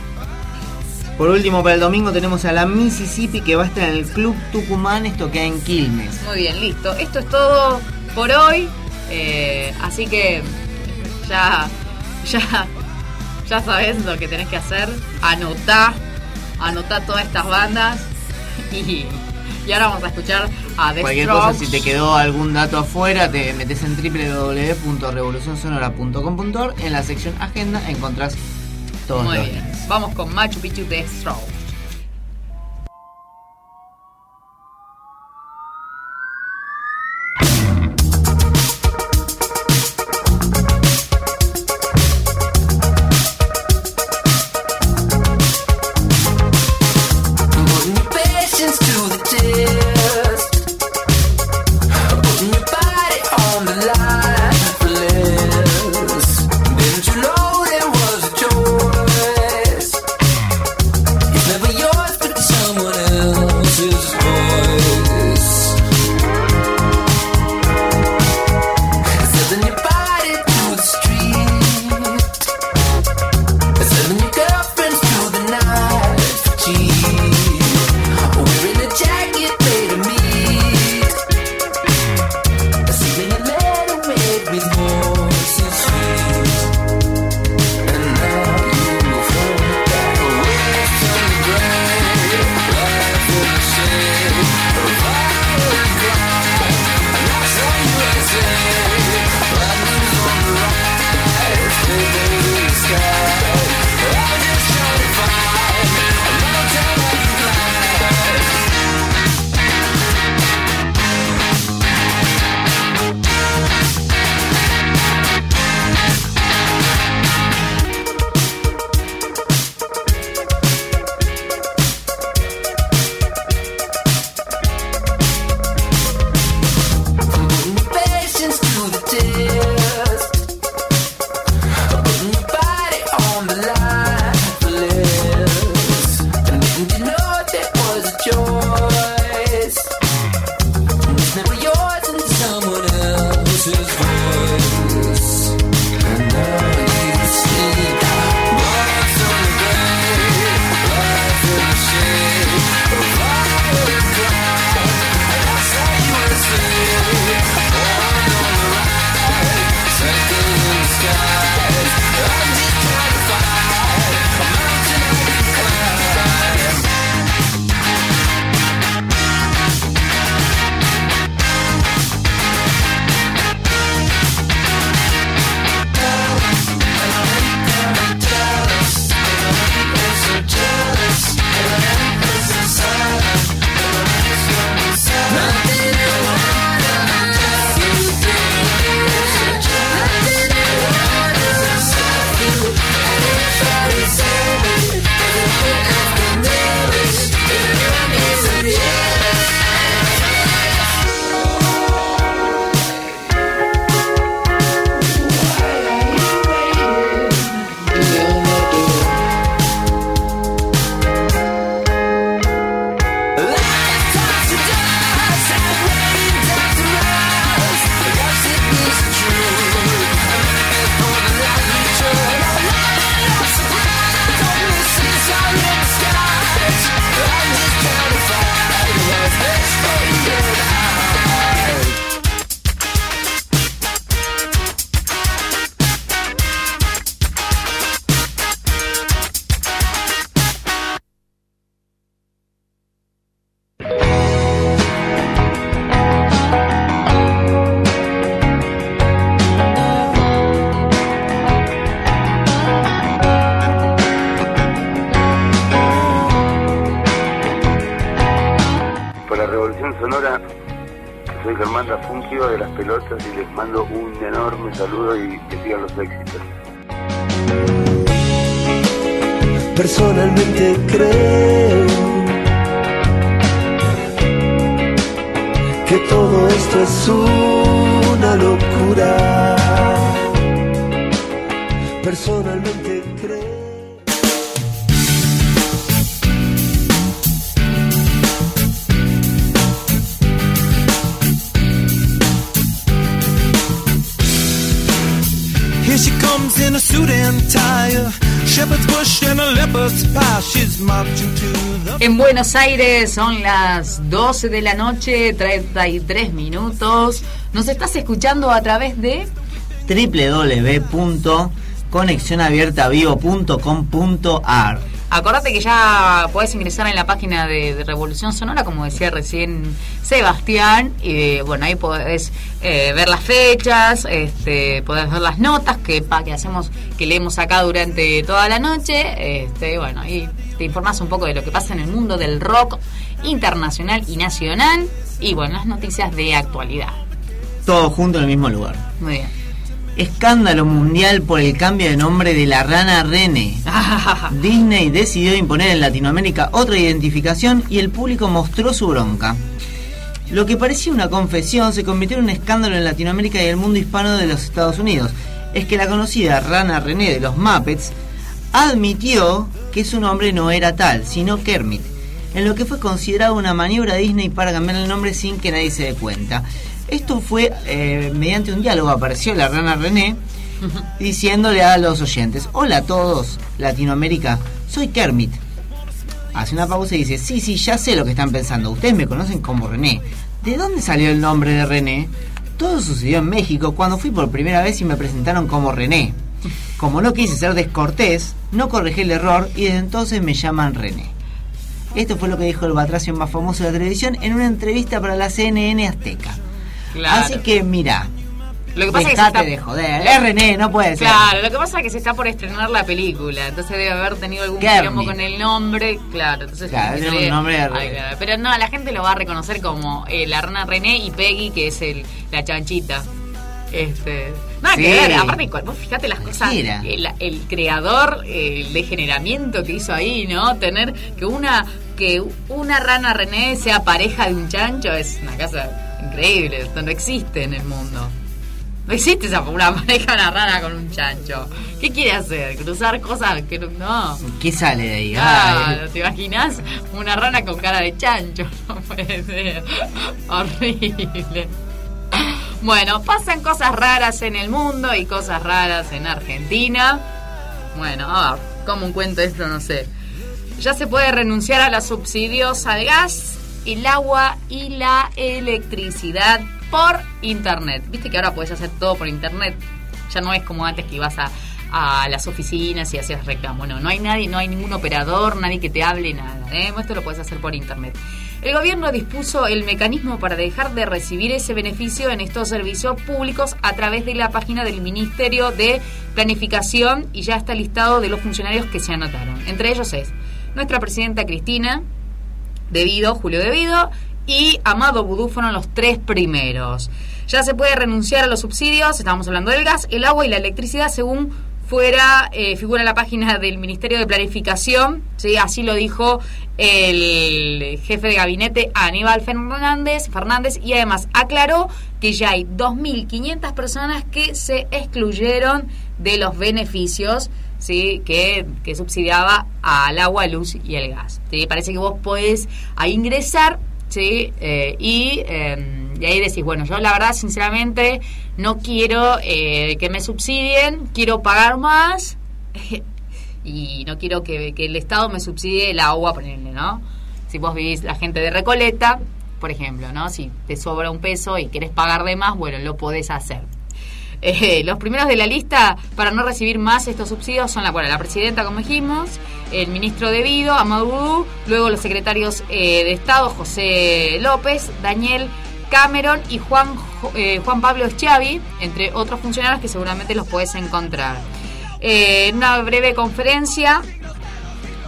Por último, para el domingo tenemos a la Mississippi que va a estar en el Club Tucumán, esto queda en Quilmes. Muy bien, listo. Esto es todo por hoy. eh, así que ya, ya, ya sabes lo que tenés que hacer. Anotá, anotá todas estas bandas. Y, y ahora vamos a escuchar a The Cualquier Strokes. cosa, si te quedó algún dato afuera, te metes en www.revolucionsonora.com.ar. En la sección Agenda encontrás todos Muy los bien. Vamos con Machu Picchu The Strokes. Buenos Aires son las 12 de la noche, 33 minutos. Nos estás escuchando a través de www.conexionabiertavivo.com.ar Acordate que ya podés ingresar en la página de, de Revolución Sonora, como decía recién Sebastián, y bueno, ahí podés eh, ver las fechas, este, podés ver las notas que, pa, que hacemos, que leemos acá durante toda la noche, este, bueno, ahí te informás un poco de lo que pasa en el mundo del rock internacional y nacional, y bueno, las noticias de actualidad. Todo junto en el mismo lugar. Muy bien. Escándalo mundial por el cambio de nombre de la rana René. Disney decidió imponer en Latinoamérica otra identificación y el público mostró su bronca. Lo que parecía una confesión se convirtió en un escándalo en Latinoamérica y el mundo hispano de los Estados Unidos. Es que la conocida rana René de los Muppets admitió que su nombre no era tal, sino Kermit, en lo que fue considerado una maniobra Disney para cambiar el nombre sin que nadie se dé cuenta. Esto fue eh, mediante un diálogo, apareció la rana René diciéndole a los oyentes, hola a todos, Latinoamérica, soy Kermit. Hace una pausa y dice, sí, sí, ya sé lo que están pensando, ustedes me conocen como René. ¿De dónde salió el nombre de René? Todo sucedió en México cuando fui por primera vez y me presentaron como René. Como no quise ser descortés, no corregí el error y desde entonces me llaman René. Esto fue lo que dijo el batracio más famoso de la televisión en una entrevista para la CNN Azteca. Claro. Así que mira, Lo que pasa es que se está- de joder. Es René, no puede ser. Claro, lo que pasa es que se está por estrenar la película, entonces debe haber tenido algún quilombo con el nombre, claro, entonces Claro, tiene un nombre de Ay, claro, Pero no, la gente lo va a reconocer como eh, la rana René y Peggy, que es el la chanchita. Este, nada Sí. que ver, aparte vos fíjate las cosas, Mira. el, el creador, el degeneramiento que hizo ahí, ¿no? Tener que una que una rana René sea pareja de un chancho es una cosa increíble, esto no existe en el mundo. No existe esa una pareja una rana con un chancho. ¿Qué quiere hacer? ¿Cruzar cosas que no? no. ¿Qué sale de ahí? Claro, ¿te imaginas? Una rana con cara de chancho. No puede ser. Horrible. Bueno, pasan cosas raras en el mundo y cosas raras en Argentina. Bueno, a ver, ¿cómo cuento esto? No sé. Ya se puede renunciar a los subsidios al gas, el agua y la electricidad por internet. Viste que ahora puedes hacer todo por internet. Ya no es como antes que ibas a, a las oficinas y hacías reclamo. No, no hay nadie, no hay ningún operador, nadie que te hable, nada. ¿eh? Esto lo puedes hacer por internet. El gobierno dispuso el mecanismo para dejar de recibir ese beneficio en estos servicios públicos a través de la página del Ministerio de Planificación y ya está listado de los funcionarios que se anotaron. Entre ellos es nuestra presidenta Cristina, Debido, Julio Debido y Amado Vudú fueron los tres primeros. Ya se puede renunciar a los subsidios, estábamos hablando del gas, el agua y la electricidad según fuera, eh, figura en la página del Ministerio de Planificación, ¿sí? así lo dijo el jefe de gabinete Aníbal Fernández, Fernández y además aclaró que ya hay 2.500 personas que se excluyeron de los beneficios ¿sí? que, que subsidiaba al agua, luz y el gas. Parece que vos podés ingresar ¿sí? Eh, y, eh, y ahí decís, bueno, yo la verdad, sinceramente, no quiero eh, que me subsidien, quiero pagar más y no quiero que, que el Estado me subsidie el agua, ponerle, ¿no? Si vos vivís la gente de Recoleta, por ejemplo, ¿no? Si te sobra un peso y querés pagar de más, bueno, lo podés hacer. Eh, los primeros de la lista para no recibir más estos subsidios son la, presidenta, como dijimos, el ministro de Vido, Amadou luego los secretarios eh, de Estado, José López, Daniel Cameron y Juan, eh, Juan Pablo Schiavi, entre otros funcionarios que seguramente los podés encontrar. En una breve conferencia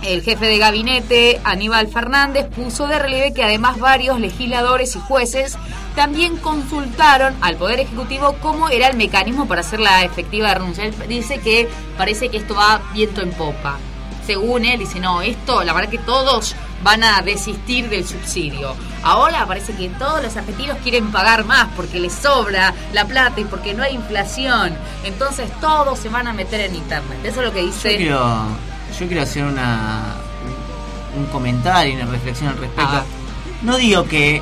El jefe de gabinete, Aníbal Fernández, puso de relieve que además varios legisladores y jueces también consultaron al Poder Ejecutivo cómo era el mecanismo para hacer la efectiva renuncia. Él dice que parece que esto va viento en popa. Según él, dice, no, esto, la verdad que todos van a desistir del subsidio. Ahora parece que todos los argentinos quieren pagar más porque les sobra la plata y porque no hay inflación. Entonces todos se van a meter en internet. Eso es lo que dice... Yo quiero, hacer una un comentario y una reflexión al respecto. Ah. No digo que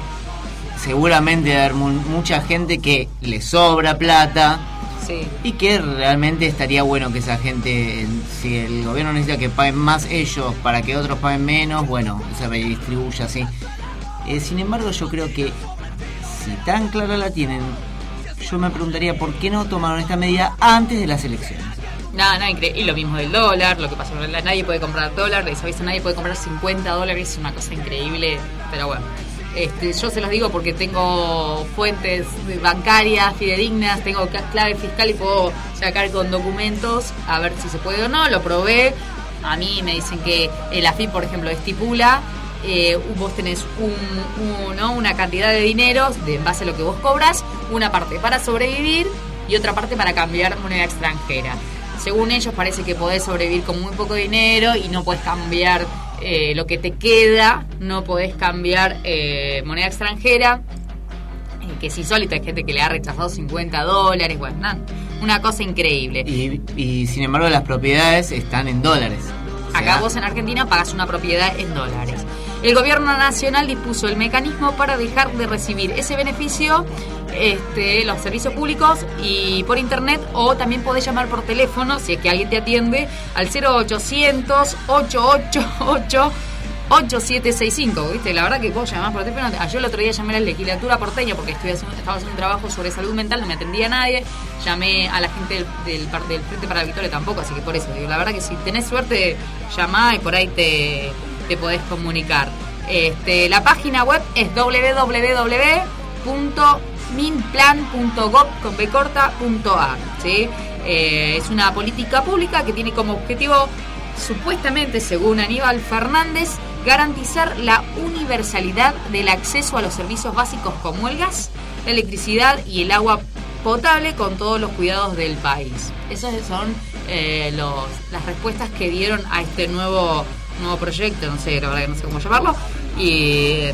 seguramente va a haber mu- mucha gente que le sobra plata Sí. y que realmente estaría bueno que esa gente, si el gobierno necesita que paguen más ellos para que otros paguen menos, bueno, se redistribuya así. Eh, sin embargo, yo creo que si tan clara la tienen, yo me preguntaría por qué no tomaron esta medida antes de las elecciones. Nada, nada increíble. Y lo mismo del dólar, lo que la nadie puede comprar dólar, de ¿sabes? nadie puede comprar 50 dólares, es una cosa increíble, pero bueno. Este, yo se los digo porque tengo fuentes bancarias fidedignas, tengo cla- clave fiscal y puedo sacar con documentos a ver si se puede o no. Lo probé. A mí me dicen que el AFIP, por ejemplo, estipula, eh, vos tenés un- ¿no? una cantidad de dinero de, en base a lo que vos cobras, una parte para sobrevivir y otra parte para cambiar moneda extranjera. Según ellos parece que podés sobrevivir con muy poco dinero y no podés cambiar eh, lo que te queda, no podés cambiar eh, moneda extranjera, eh, que es insólito, hay gente que le ha rechazado 50 dólares, bueno, nada, una cosa increíble. Y, y, sin embargo las propiedades están en dólares. O Acá vos en Argentina pagas una propiedad en dólares. El gobierno nacional dispuso el mecanismo para dejar de recibir ese beneficio, este, los servicios públicos y por internet o también podés llamar por teléfono si es que alguien te atiende al 0800 888 8765, ¿viste? La verdad que vos llamás por teléfono. ah, Yo el otro día llamé a la legislatura porteña porque estoy haciendo, estaba haciendo un trabajo sobre salud mental, no me atendía nadie. Llamé a la gente del, del, del Frente para la Victoria tampoco, así que por eso digo, la verdad que si tenés suerte, llamá y por ahí te, te podés comunicar. Este, la página web es www.minplan.gov.ar, ¿sí? Eh, es una política pública que tiene como objetivo supuestamente, según Aníbal Fernández, garantizar la universalidad del acceso a los servicios básicos como el gas, la electricidad y el agua potable con todos los cuidados del país. Esas son eh, los- las respuestas que dieron a este nuevo, nuevo proyecto, no sé, la verdad que no sé cómo llamarlo. Y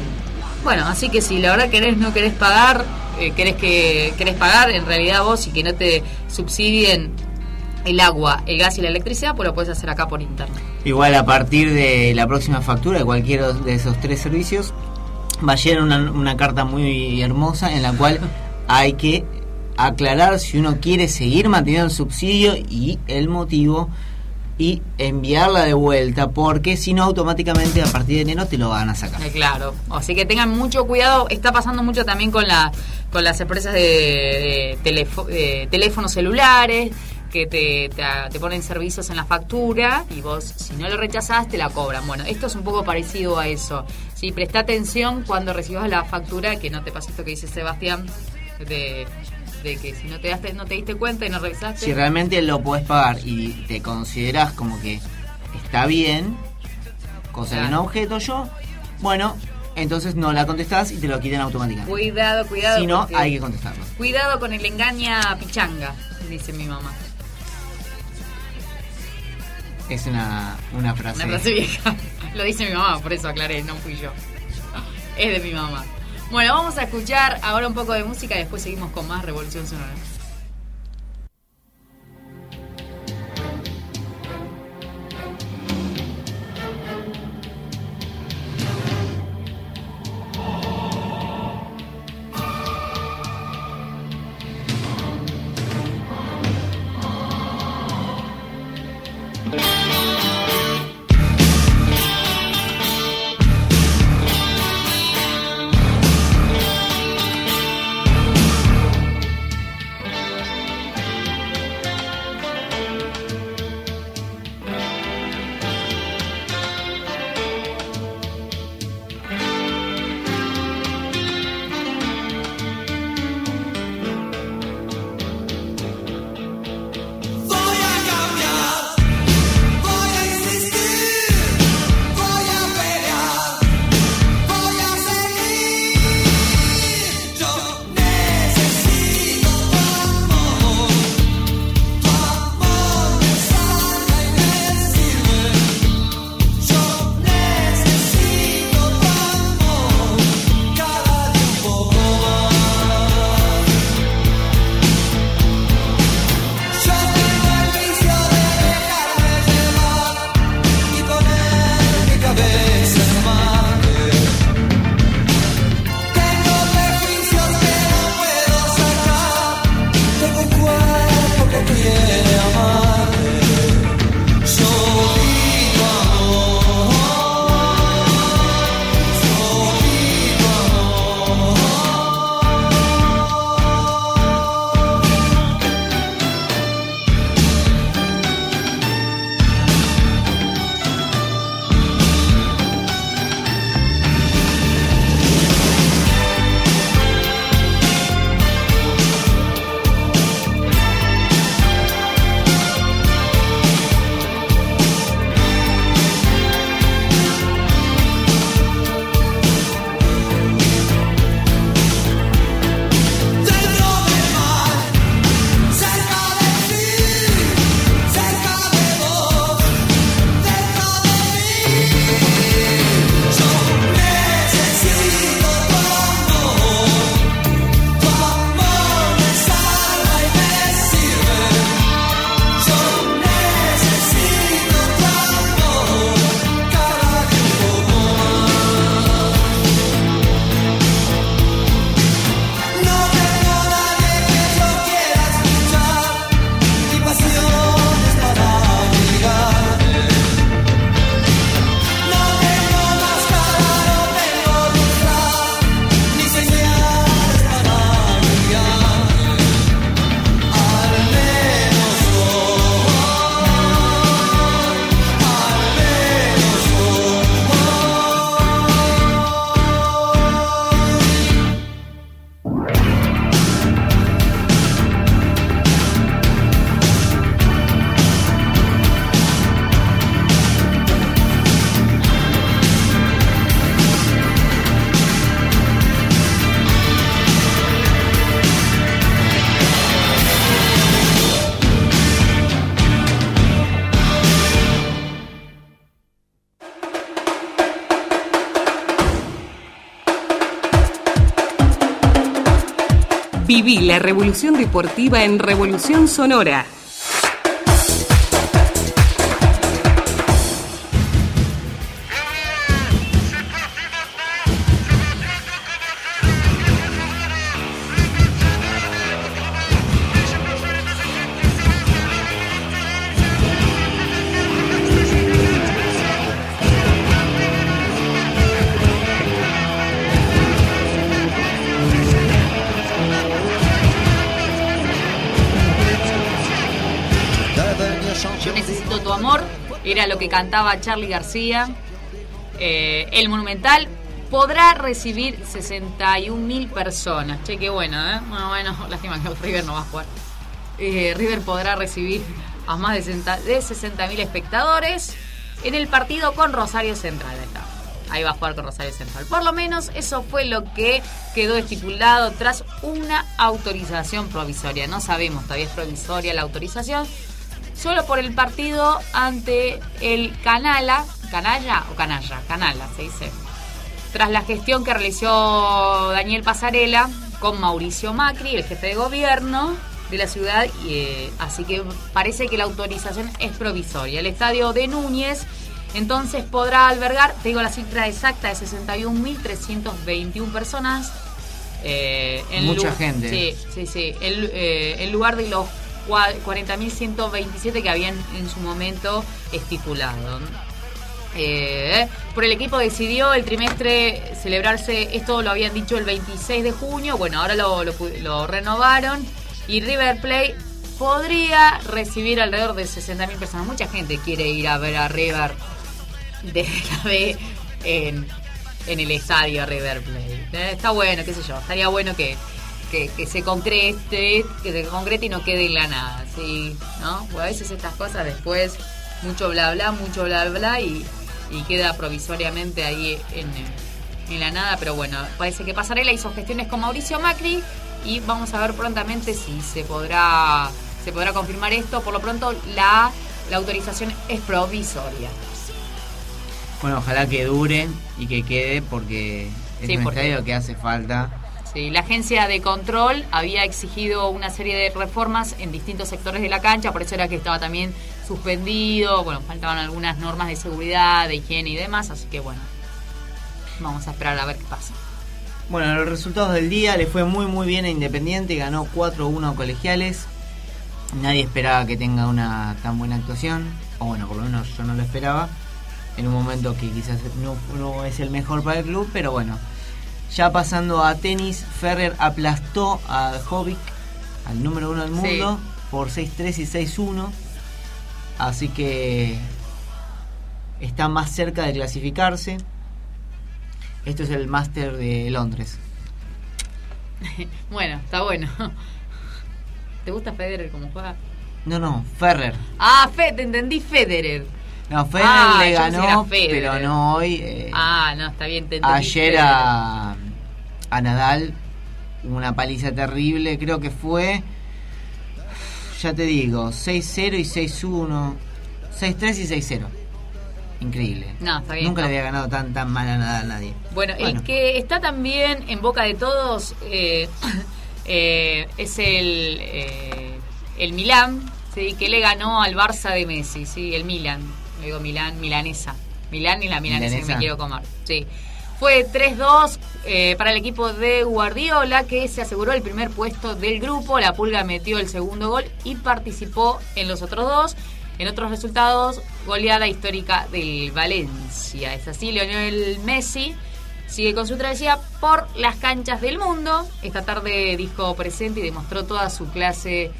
bueno, así que si la verdad querés, no querés pagar, eh, querés que querés pagar en realidad vos y que no te subsidien el agua, el gas y la electricidad, pues lo puedes hacer acá por internet. Igual a partir de la próxima factura de cualquiera de esos tres servicios va a llegar una, una carta muy hermosa en la cual hay que aclarar si uno quiere seguir manteniendo el subsidio y el motivo y enviarla de vuelta porque si no automáticamente a partir de enero te lo van a sacar. Eh, Claro, así que tengan mucho cuidado. Está pasando mucho también con la con las empresas de, de teléfonos celulares que te, te, ponen servicios en la factura y vos si no lo rechazás te la cobran. Bueno, esto es un poco parecido a eso. Sí, presta atención cuando recibas la factura, que no te pase esto que dice Sebastián, de, de que si no te, daste, no te diste cuenta y no revisaste. Si realmente lo podés pagar y te considerás como que está bien, cosa que Claro. no objeto yo, bueno, entonces no la contestás y te lo quitan automáticamente. Cuidado, cuidado. Si no, porque- hay que contestarlo. Cuidado con el engaña pichanga, dice mi mamá. Es una, una frase. Una frase vieja. Lo dice mi mamá, por eso aclaré, no fui yo. Es de mi mamá. Bueno, vamos a escuchar ahora un poco de música y después seguimos con más Revolución Sonora. La revolución deportiva en Revolución Sonora. Cantaba Charlie García. Eh, el Monumental podrá recibir 61 mil personas. Che, qué bueno, ¿eh? Bueno, bueno, lástima que River no va a jugar. Eh, River podrá recibir a más de 60 de 60 mil espectadores en el partido con Rosario Central. Está. Ahí va a jugar con Rosario Central. Por lo menos eso fue lo que quedó estipulado tras una autorización provisoria. No sabemos, todavía es provisoria la autorización. Solo por el partido ante el Canala, Canalla o Canalla, Canala se dice. Tras la gestión que realizó Daniel Pasarela con Mauricio Macri, el jefe de gobierno de la ciudad, y, eh, así que parece que la autorización es provisoria. El estadio de Núñez entonces podrá albergar, te digo la cifra exacta, de 61.321 personas. eh, en Mucha gente. Sí, sí, sí. En, lu- eh, en lugar de los 40.127 que habían en su momento estipulado. Eh, por el equipo decidió el trimestre celebrarse, esto lo habían dicho el 26 de junio, bueno, ahora lo, renovaron y River Plate podría recibir alrededor de 60.000 personas. Mucha gente quiere ir a ver a River de la B en, en el estadio River Plate. Eh, está bueno, qué sé yo, estaría bueno que, que, que se concrete, que se concrete y no quede en la nada, ¿sí? ¿No? Porque a veces estas cosas después, mucho bla bla, mucho bla bla y, y queda provisoriamente ahí en, en la nada, pero bueno, parece que Pasarela hizo gestiones con Mauricio Macri y vamos a ver prontamente si se podrá se podrá confirmar esto. Por lo pronto la, la autorización es provisoria. Bueno, ojalá que dure y que quede porque es Sí, un porque- estadio que hace falta. Sí, la agencia de control había exigido una serie de reformas en distintos sectores de la cancha, por eso era que estaba también suspendido, bueno, faltaban algunas normas de seguridad, de higiene y demás, así que bueno, vamos a esperar a ver qué pasa. Bueno, los resultados del día le fue muy muy bien a Independiente, ganó 4-1 a colegiales. Nadie esperaba que tenga una tan buena actuación, o bueno, por lo menos yo no lo esperaba. En un momento que quizás no, no es el mejor para el club, pero bueno. Ya pasando a tenis, Ferrer aplastó a Jovic, al número uno del Sí. mundo, por 6-3 y 6-1. Así que está más cerca de clasificarse. Esto es el Master de Londres. bueno, está bueno. ¿Te gusta Federer como juega? No, no, Ferrer. Ah, Fe, te entendí Federer. No, Ferrer Ah, le ganó, Federer. pero no hoy. eh, Ah, no, está bien, te entendí. ayer Federer. a, a Nadal, una paliza terrible, creo que fue, ya te digo, 6-0 y 6-1, 6-3 y 6-0. Increíble. No, está bien. Nunca no. le había ganado tan tan mal a Nadal a nadie. Bueno, Bueno. el que está también en boca de todos eh, eh, es el eh, el Milán, sí, que le ganó al Barça de Messi, sí, el Milan, le digo Milán, milanesa, Milán y la milanesa, que Milanesa. me quiero comer, sí. Fue 3-2 eh, para el equipo de Guardiola que se aseguró el primer puesto del grupo. La Pulga metió el segundo gol y participó en los otros dos. En otros resultados, goleada histórica del Valencia. Es así, Lionel Messi sigue con su travesía por las canchas del mundo. Esta tarde dijo presente y demostró toda su clase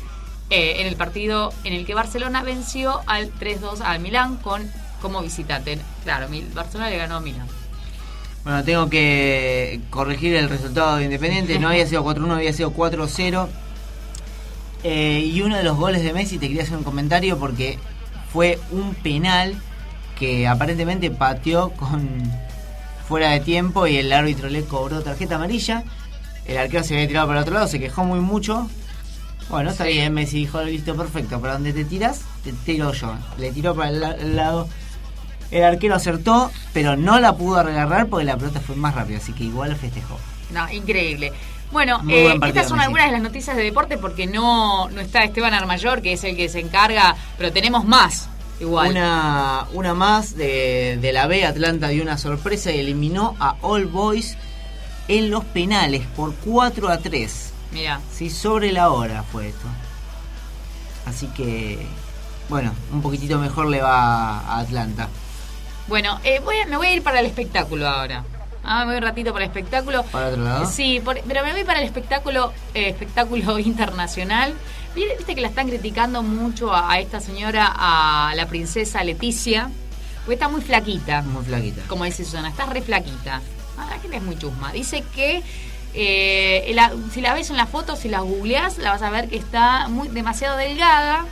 eh, en el partido en el que Barcelona venció al 3-2 al Milán con como visitante. Claro, Barcelona le ganó a Milán. Bueno, tengo que corregir el resultado de Independiente. No había sido 4-1, había sido 4-0. Eh, y uno de los goles de Messi, te quería hacer un comentario porque fue un penal que aparentemente pateó con fuera de tiempo y el árbitro le cobró tarjeta amarilla. El arquero se había tirado para el otro lado, se quejó muy mucho. Bueno, está bien, Messi dijo, listo, perfecto, para donde te tiras, te tiro yo. Le tiró para el lado. El arquero acertó, pero no la pudo agarrar porque la pelota fue más rápida, así que igual festejó. No, increíble. Bueno, eh, partido, estas son algunas de las noticias de deporte porque no, no está Esteban Armayor, que es el que se encarga, pero tenemos más igual. Una, una más de, de la B, Atlanta dio una sorpresa y eliminó a All Boys en los penales por 4 a 3. Mira. Sí, sobre la hora fue esto. Así que, bueno, un poquitito mejor le va a Atlanta. Bueno, eh, voy a- me voy a ir para el espectáculo ahora. Ah, me voy un ratito para el espectáculo. ¿Para otro lado? Sí, por- pero me voy para el espectáculo eh, espectáculo internacional. Viste que la están criticando mucho a, a esta señora, a la princesa Leticia, porque está muy flaquita. Muy flaquita. Como dice Susana, está re flaquita. Ah, que es muy chusma. Dice que eh, la- si la ves en las fotos, si las googleás, la vas a ver que está muy demasiado delgada.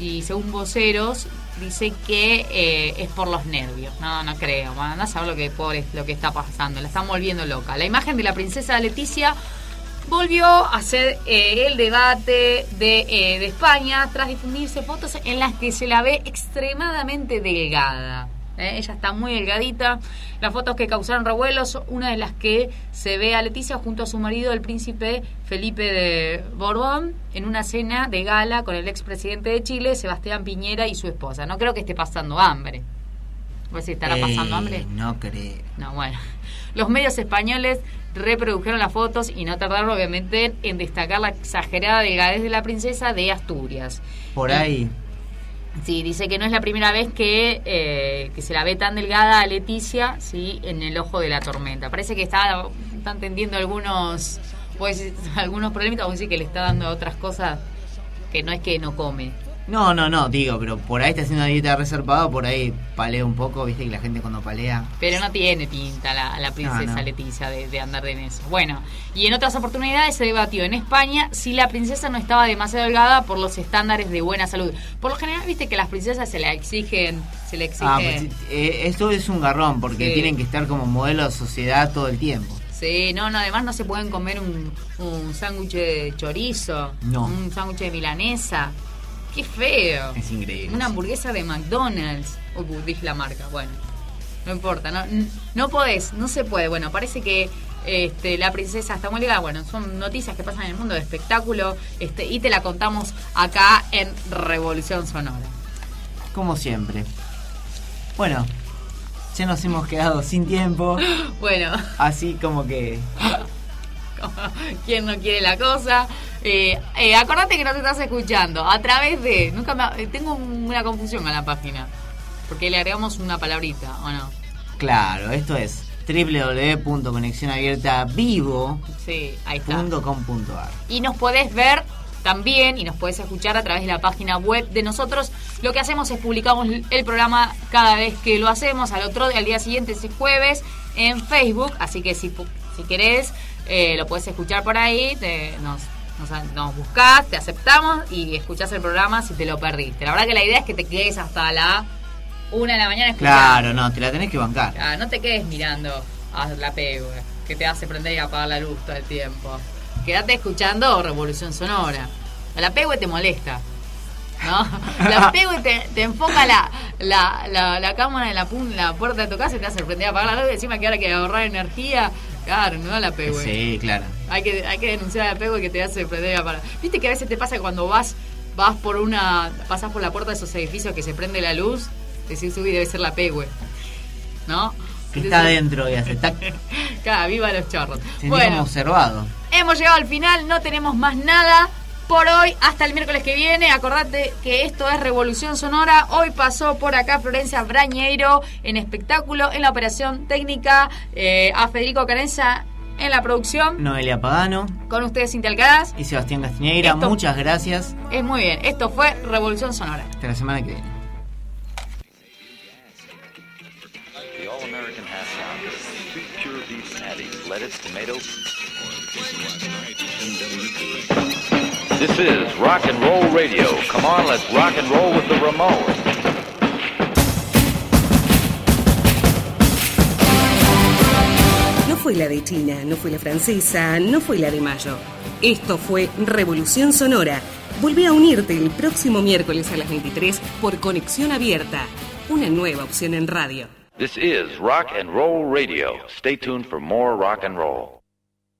Y según voceros, dice que eh, es por los nervios. No, no creo. No saber lo que, pobre, lo que está pasando. La están volviendo loca. La imagen de la princesa Leticia volvió a ser eh, el debate de, eh, de España tras difundirse fotos en las que se la ve extremadamente delgada. ¿Eh? Ella está muy delgadita. Las fotos que causaron revuelos, una de las que se ve a Leticia junto a su marido, el príncipe Felipe de Borbón, en una cena de gala con el expresidente de Chile, Sebastián Piñera, y su esposa. No creo que esté pasando hambre. Ver si estará pasando Eh, hambre. No creo. No, bueno. Los medios españoles reprodujeron las fotos y no tardaron obviamente en destacar la exagerada delgadez de la princesa de Asturias. Por ahí. Sí, dice que no es la primera vez que, eh, que se la ve tan delgada a Leticia, sí, en el ojo de la tormenta. Parece que está, están tendiendo algunos, pues, algunos problemitas, o decir que le está dando otras cosas que no es que no come. No, no, no, digo, pero por ahí está haciendo una dieta reservada, por ahí palea un poco, viste que la gente cuando palea. Pero no tiene pinta la, la princesa No, no. Leticia de, de andar en eso. Bueno, y en otras oportunidades se debatió en España si la princesa no estaba demasiado delgada por los estándares de buena salud. Por lo general, viste que las princesas se la exigen, se le exige... Ah, pues, eh, esto es un garrón, porque Sí. tienen que estar como modelo de sociedad todo el tiempo. Sí, no, no, además no se pueden comer un, un sándwich de chorizo, No. un sándwich de milanesa. Qué feo. Es increíble. Una hamburguesa de McDonald's. Uy, dije la marca, bueno. No importa, no, no podés, no se puede. Bueno, parece que este, la princesa está muy ligada. Bueno, son noticias que pasan en el mundo de espectáculo este, y te la contamos acá en Revolución Sonora. Como siempre. Bueno, ya nos hemos quedado sin tiempo, Bueno, así como que... ¿Quién no quiere la cosa? Eh, eh, acordate que nos estás escuchando a través de. Nunca me- eh, tengo una confusión a la página. Porque le agregamos una palabrita, ¿o no? Claro, esto es www.conexionabiertavivo.com.ar Sí. Y nos podés ver también y nos podés escuchar a través de la página web de nosotros. Lo que hacemos es publicamos el programa cada vez que lo hacemos. Al otro al día siguiente, ese jueves, en Facebook. Así que si, si querés, eh, lo podés escuchar por ahí. te- nos, nos, nos buscás, te aceptamos y escuchás el programa si te lo perdiste. La verdad que la idea es que te quedes hasta la una de la mañana escuchando. Claro, no, te la tenés que bancar. Ah, no te quedes mirando a la pegue, que te hace prender y apagar la luz todo el tiempo. Quédate escuchando Revolución Sonora. A la pegue te molesta. ¿No? La pegue te, te enfoca la, la, la, la cámara en la, la puerta de tu casa y te hace prender y apagar la luz. Y encima que ahora que ahorrar energía. Claro, no a la pegue. Sí, claro. Hay que, hay que denunciar a la pegue que te hace prender y apagar. Viste que a veces te pasa cuando vas vas por una pasas por la puerta de esos edificios que se prende la luz, decís, uy, debe ser la pegue. ¿No? Que está adentro y hace tac. Claro, viva los chorros. Bueno, observado. hemos llegado al final, no tenemos más nada por hoy, hasta el miércoles que viene. Acordate que esto es Revolución Sonora. Hoy pasó por acá Florencia Brañeiro en espectáculo, en la operación técnica, eh, a Federico Carenza en la producción. Noelia Pagano Con ustedes, Cintia Alcaraz. y Sebastián Castiñeira, Esto- muchas gracias. Es muy bien. Esto fue Revolución Sonora. Hasta la semana que viene. Lettuce, tomato. This is rock and roll radio. Come on, let's rock and roll with the Ramones. No fue la de China, no fue la francesa, no fue la de Mayo. Esto fue Revolución Sonora. Volví a unirte el próximo miércoles a las 23 por Conexión Abierta, una nueva opción en radio. This is rock and roll radio. Stay tuned for more rock and roll.